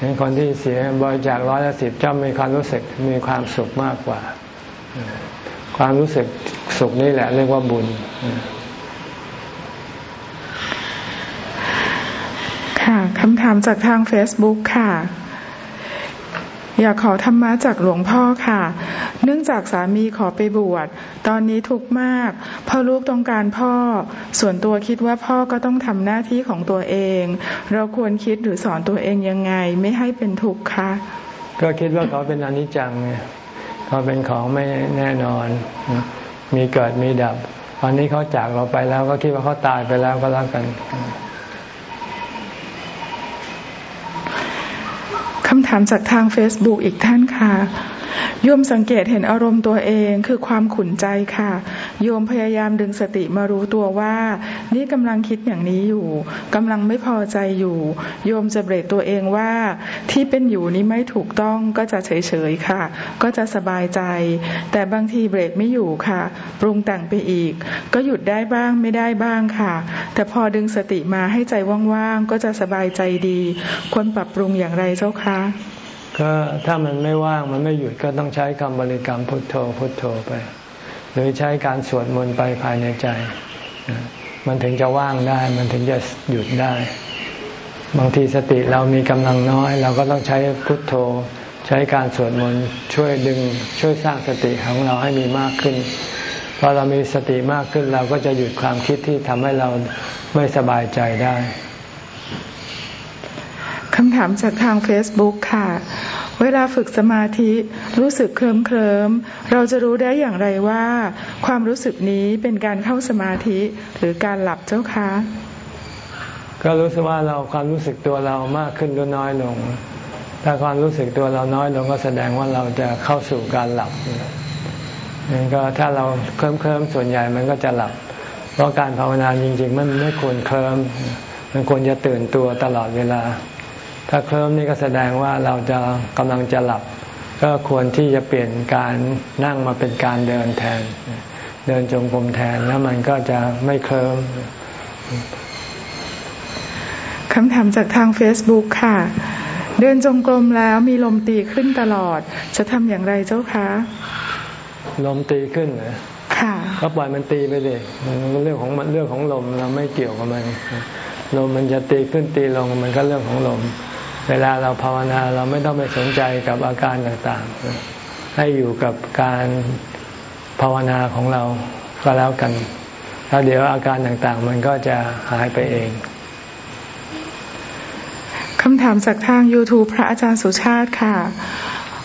งั้นคนที่เสียบริจาคร้อยละสิบจะมีความรู้สึกมีความสุขมากกว่า ความรู้สึกสุขนี่แหละ เรียกว่าบุญค่ะคำถามจากทาง Facebook ค่ะ อยากขอธรรมะจากหลวงพ่อค่ะ เนื่องจากสามีขอไปบวช ตอนนี้ทุกข์มาก เพราะลูกต้องการพ่อ ส่วนตัวคิดว่าพ่อก็ต้องทำหน้าที่ของตัวเอง เราควรคิดหรือสอนตัวเองยังไง ไม่ให้เป็นทุกข์คะก็คิดว่าเขาเป็นอนิจจังเนี่ยเขาเป็นของไม่แน่นอน มีเกิดมีดับตอนนี้เขาจากเราไปแล้ว ก็คิดว่าเขาตายไปแล้วก็แล้วกันคำถามจากทาง Facebook อีกท่านค่ะ โยมสังเกตเห็นอารมณ์ตัวเองคือความขุนใจค่ะ โยมพยายามดึงสติมารู้ตัวว่า นี่กำลังคิดอย่างนี้อยู่กำลังไม่พอใจอยู่ โยมจะเบรกตัวเองว่า ที่เป็นอยู่นี้ไม่ถูกต้องก็จะเฉยๆค่ะ ก็จะสบายใจ แต่บางทีเบรกไม่อยู่ค่ะ ปรุงแต่งไปอีก ก็หยุดได้บ้างไม่ได้บ้างค่ะ แต่พอดึงสติมาให้ใจว่างๆก็จะสบายใจดี ควรปรับปรุงอย่างไรเจ้าคะ ก็ถ้ามันไม่ว่างมันไม่หยุดก็ต้องใช้คำบริกรรมพุทโธพุทโธไป หรือใช้การสวดมนต์ไปภายในใจ มันถึงจะว่างได้ มันถึงจะหยุดได้ บางทีสติเรามีกำลังน้อย เราก็ต้องใช้พุทโธ ใช้การสวดมนต์ช่วยดึงช่วยสร้างสติของเราให้มีมากขึ้นพอเรามีสติมากขึ้นเราก็จะหยุดความคิดที่ทำให้เราไม่สบายใจได้ คำถามจากทาง Facebook ค่ะ เวลาฝึกสมาธิรู้สึกเคลิ้มเคลิมเราจะรู้ได้อย่างไรว่า ความรู้สึกนี้เป็นการเข้าสมาธิหรือการหลับเจ้าคะ ก็รู้สึกว่าเราความรู้สึกตัวเรามากขึ้นหรือน้อยลง ถ้าความรู้สึกตัวเราน้อยลงก็แสดงว่าเราจะเข้าสู่การหลับนั่นก็ถ้าเราเคลิ้มเคลิมส่วนใหญ่มันก็จะหลับ เพราะการภาวนาจริง ๆ มันไม่ควรเคลิ้มมันควรจะตื่นตัวตลอดเวลา ถ้าเคลิ้มนี่ก็แสดงว่าเราจะกำลังจะหลับ ก็ควรที่จะเปลี่ยนการนั่งมาเป็นการเดินแทน เดินจงกรมแทนแล้วมันก็จะไม่เคลิ้มคำถามจากทาง Facebook ค่ะ เดินจงกรมแล้วมีลมตีขึ้นตลอด จะทำอย่างไรเจ้าคะ ลมตีขึ้นเหรอค่ะก็ปล่อยมันตีไปเลยมันเรื่องของมันเรื่องของลมเราไม่เกี่ยวกับมันลมมันจะตีขึ้นตีลงมันก็เรื่องของลม เวลาเราภาวนาเราไม่ต้องไปสนใจกับอาการต่างๆ ให้อยู่กับการภาวนาของเราก็แล้วกัน แล้วเดี๋ยวอาการต่างๆ มันก็จะหายไปเองคำถามจากทาง YouTube พระอาจารย์สุชาติค่ะ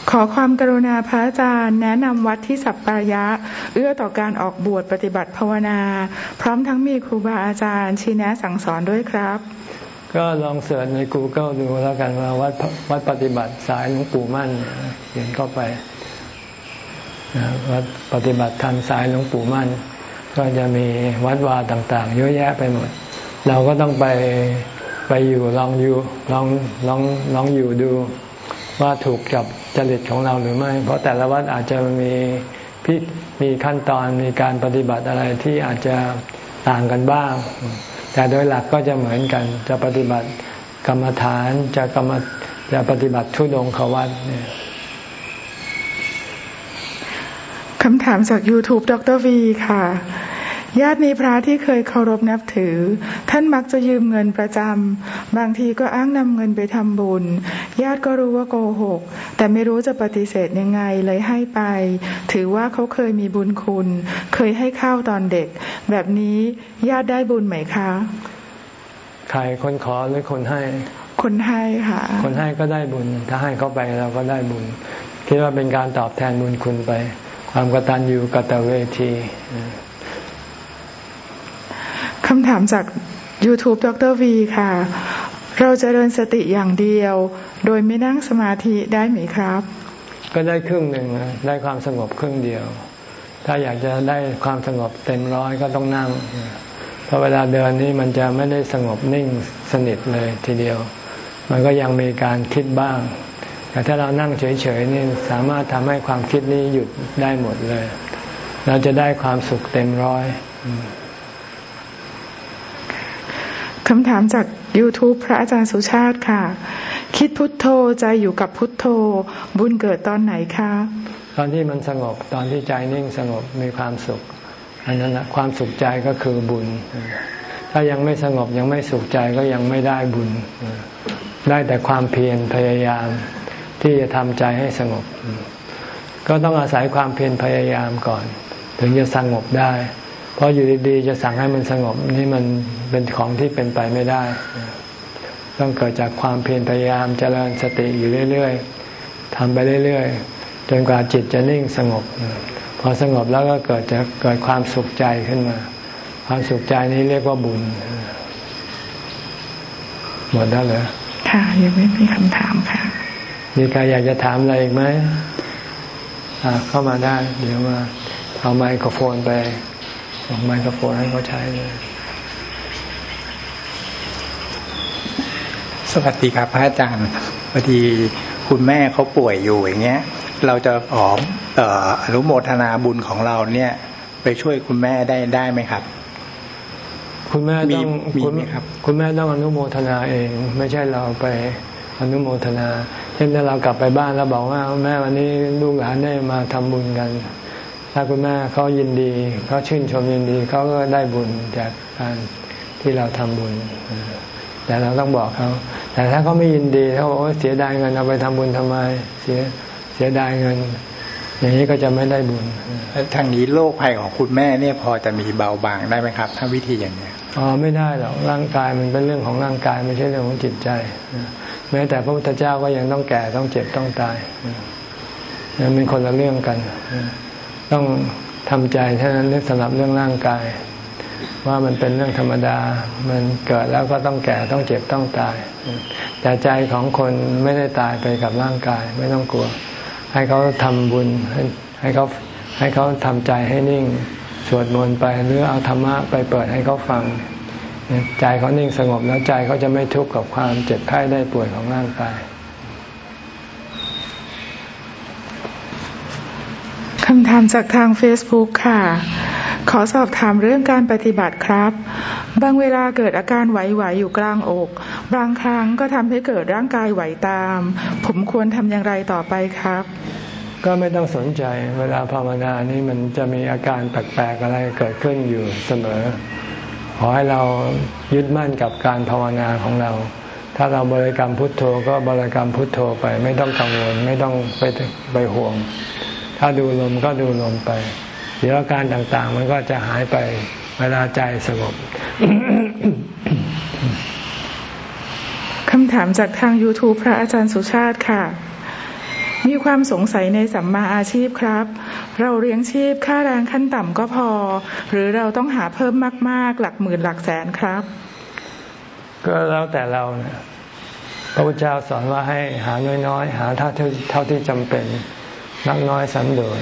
ขอความกรุณาพระอาจารย์แนะนำวัดที่สัปปายะ เอื้อต่อการออกบวชปฏิบัติภาวนา พร้อมทั้งมีครูบาอาจารย์ชี้แนะสั่งสอนด้วยครับ ก็ลองเสิร์ชใน Google ดูแล้วกันว่าวัดวัดปฏิบัติสายหลวงปู่มั่นเขียนเข้าไปวัดปฏิบัติทางสายหลวงปู่มั่น ก็จะมีวัดวาต่างๆ เยอะแยะไปหมด เราก็ต้องไปไปอยู่ลองอยู่ลองลองลองอยู่ดูว่าถูกกับจริตของเราหรือไม่ เพราะแต่ละวัดอาจจะมีพิมีขั้นตอนมีการปฏิบัติอะไรที่อาจจะต่างกันบ้าง แต่โดยหลักก็จะเหมือนกัน จะปฏิบัติกรรมฐานจะกรรมจะปฏิบัติทุดงขวัตเนี่ยคำถามจาก YouTube ดรวีค่ะ ญาติมีพระที่เคยเคารพนับถือ ท่านมักจะยืมเงินประจำบางทีก็อ้างนำเงินไปทำบุญ ญาติก็รู้ว่าโกหก แต่ไม่รู้จะปฏิเสธยังไงเลยให้ไป ถือว่าเขาเคยมีบุญคุณ เคยให้ข้าวตอนเด็ก แบบนี้ญาติได้บุญไหมคะ ใครคนขอหรือคนให้ คนให้ค่ะ คนให้ก็ได้บุญ ถ้าให้เขาไปเราก็ได้บุญ คิดว่าเป็นการตอบแทนบุญคุณไป ความกตัญญูกตเวที คำถามจาก YouTube ดรวีค่ะ เราจะเริญสติอย่างเดียว โดยไม่นั่งสมาธิได้ไหมครับ ก็ได้ครึ่งหนึ่งได้ความสงบครึ่งเดียว ถ้าอยากจะได้ความสงบเต็มร้อยก็ต้องนั่งเพราะเวลาเดินนี้มันจะไม่ได้สงบนิ่งสนิทเลยทีเดียว มันก็ยังมีการคิดบ้าง แต่ถ้าเรานั่งเฉยๆนี่สามารถทำให้ความคิดนี้หยุดได้หมดเลย เราจะได้ความสุขเต็มร้อย คำถามจาก YouTube พระอาจารย์สุชาติค่ะ คิดพุทโธใจอยู่กับพุทโธ บุญเกิดตอนไหนคะ ตอนที่มันสงบตอนที่ใจนิ่งสงบมีความสุข อันนั้นนะความสุขใจก็คือบุญ ถ้ายังไม่สงบยังไม่สุขใจก็ยังไม่ได้บุญ ได้แต่ความเพียรพยายามที่จะทำใจให้สงบ ก็ต้องอาศัยความเพียรพยายามก่อน ถึงจะสงบได้ เพราะอยู่ดีๆจะสั่งให้มันสงบนี่มันเป็นของที่เป็นไปไม่ได้ ต้องเกิดจากความเพียรพยายามเจริญสติอยู่เรื่อยๆทำไปเรื่อยๆ จนกว่าจิตจะนิ่งสงบ พอสงบแล้วก็เกิดจะเกิดความสุขใจขึ้นมา ความสุขใจนี้เรียกว่าบุญ หมดแล้วเหรอค่ะยังไม่มีคำถามค่ะ มีใครอยากจะถามอะไรอีกไหมเข้ามาได้ เดี๋ยวมาเอาไมโครโฟนไป ส่งไมโครโฟนให้เขาใช้เลย สวัสดีครับพระอาจารย์พอดีคุณแม่เขาป่วยอยู่อย่างเงี้ย เราจะออมอนุโมทนาบุญของเราเนี่ย ไปช่วยคุณแม่ได้ได้ไหมครับ คุณแม่ต้องมีไหมครับคุณแม่ต้องอนุโมทนาเอง ไม่ใช่เราไปอนุโมทนา เช่นถ้าเรากลับไปบ้านแล้วบอกว่าแม่วันนี้ลูกหลานได้มาทำบุญกัน ถ้าคุณแม่เขายินดีเขาชื่นชมยินดีเขาก็ได้บุญจากการที่เราทำบุญ แต่เราต้องบอกเขาแต่ถ้าเขาไม่ยินดีเขาบอกว่าเสียดายเงินเอาไปทำบุญทำไม เสียเสียดายเงิน อย่างนี้ก็จะไม่ได้บุญทางนี้โรคภัยของคุณแม่เนี่ยพอจะมีเบาบางได้ไหมครับ ถ้าวิธีอย่างนี้อ๋อไม่ได้หรอกร่างกายมันเป็นเรื่องของร่างกายไม่ใช่เรื่องของจิตใจแม้แต่พระพุทธเจ้าก็ยังต้องแก่ต้องเจ็บต้องตายนั่นเป็นคนละเรื่องกัน ต้องทำใจเท่านั้นเรื่องสำหรับเรื่องร่างกาย ว่ามันเป็นเรื่องธรรมดา มันเกิดแล้วก็ต้องแก่ต้องเจ็บต้องตาย แต่ใจของคนไม่ได้ตายไปกับร่างกายไม่ต้องกลัว ให้เขาทำบุญให้ให้เขาให้เขาทำใจให้นิ่งสวดมนต์ไปหรือเอาธรรมะไปเปิดให้เขาฟัง ใจเขานิ่งสงบแล้วใจเขาจะไม่ทุกข์กับความเจ็บไข้ได้ป่วยของร่างกาย ถามจากทาง Facebook ค่ะ ขอสอบถามเรื่องการปฏิบัติครับ บางเวลาเกิดอาการไหวๆอยู่กลางอก บางครั้งก็ทำให้เกิดร่างกายไหวตาม ผมควรทำอย่างไรต่อไปครับ ก็ไม่ต้องสนใจ เวลาภาวนานี่มันจะมีอาการแปลกๆอะไรเกิดขึ้นอยู่เสมอ ขอให้เรายึดมั่นกับการภาวนาของเราถ้าเราบริกรรมพุทโธก็บริกรรมพุทโธไป ไม่ต้องกังวลไม่ต้องไปไปห่วง ถ้าดูลมก็ดูลมไป เดี๋ยวอาการต่างๆ มันก็จะหายไปเวลาใจสงบคำถามจากทาง YouTube พระอาจารย์สุชาติค่ะ มีความสงสัยในสัมมาอาชีพครับ เราเลี้ยงชีพค่าแรงขั้นต่ำก็พอ หรือเราต้องหาเพิ่มมาก ๆ หลักหมื่นหลักแสนครับ ก็แล้วแต่เรานะพระพุทธเจ้าสอนว่าให้หาน้อยๆ หาเท่าเท่าที่จำเป็น นักน้อยสันโดษ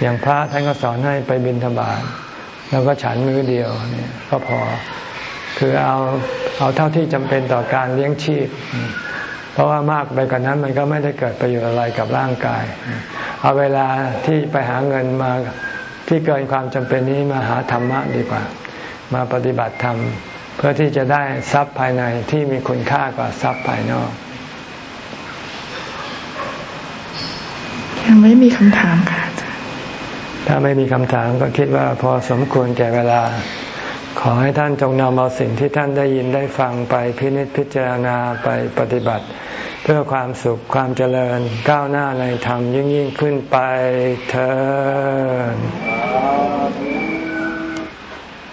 อย่างพระท่านก็สอนให้ไปบิณฑบาตแล้วก็ฉันมื้อเดียวเนี่ยก็พอคือเอาเอาเท่าที่จำเป็นต่อการเลี้ยงชีพ เพราะว่ามากไปกว่านั้นมันก็ไม่ได้เกิดประโยชน์อะไรกับร่างกาย เอาเวลาที่ไปหาเงินมาที่เกินความจำเป็นนี้มาหาธรรมะดีกว่า มาปฏิบัติธรรม เพื่อที่จะได้ทรัพย์ภายในที่มีคุณค่ากว่าทรัพย์ภายนอก ยังไม่มีคำถามค่ะ ถ้าไม่มีคำถามก็คิดว่าพอสมควรแก่เวลา ขอให้ท่านจงนำเอาสิ่งที่ท่านได้ยินได้ฟังไปพินิจพิจารณาไปปฏิบัติ เพื่อความสุขความเจริญก้าวหน้าในธรรมยิ่งยิ่งขึ้นไปเธอ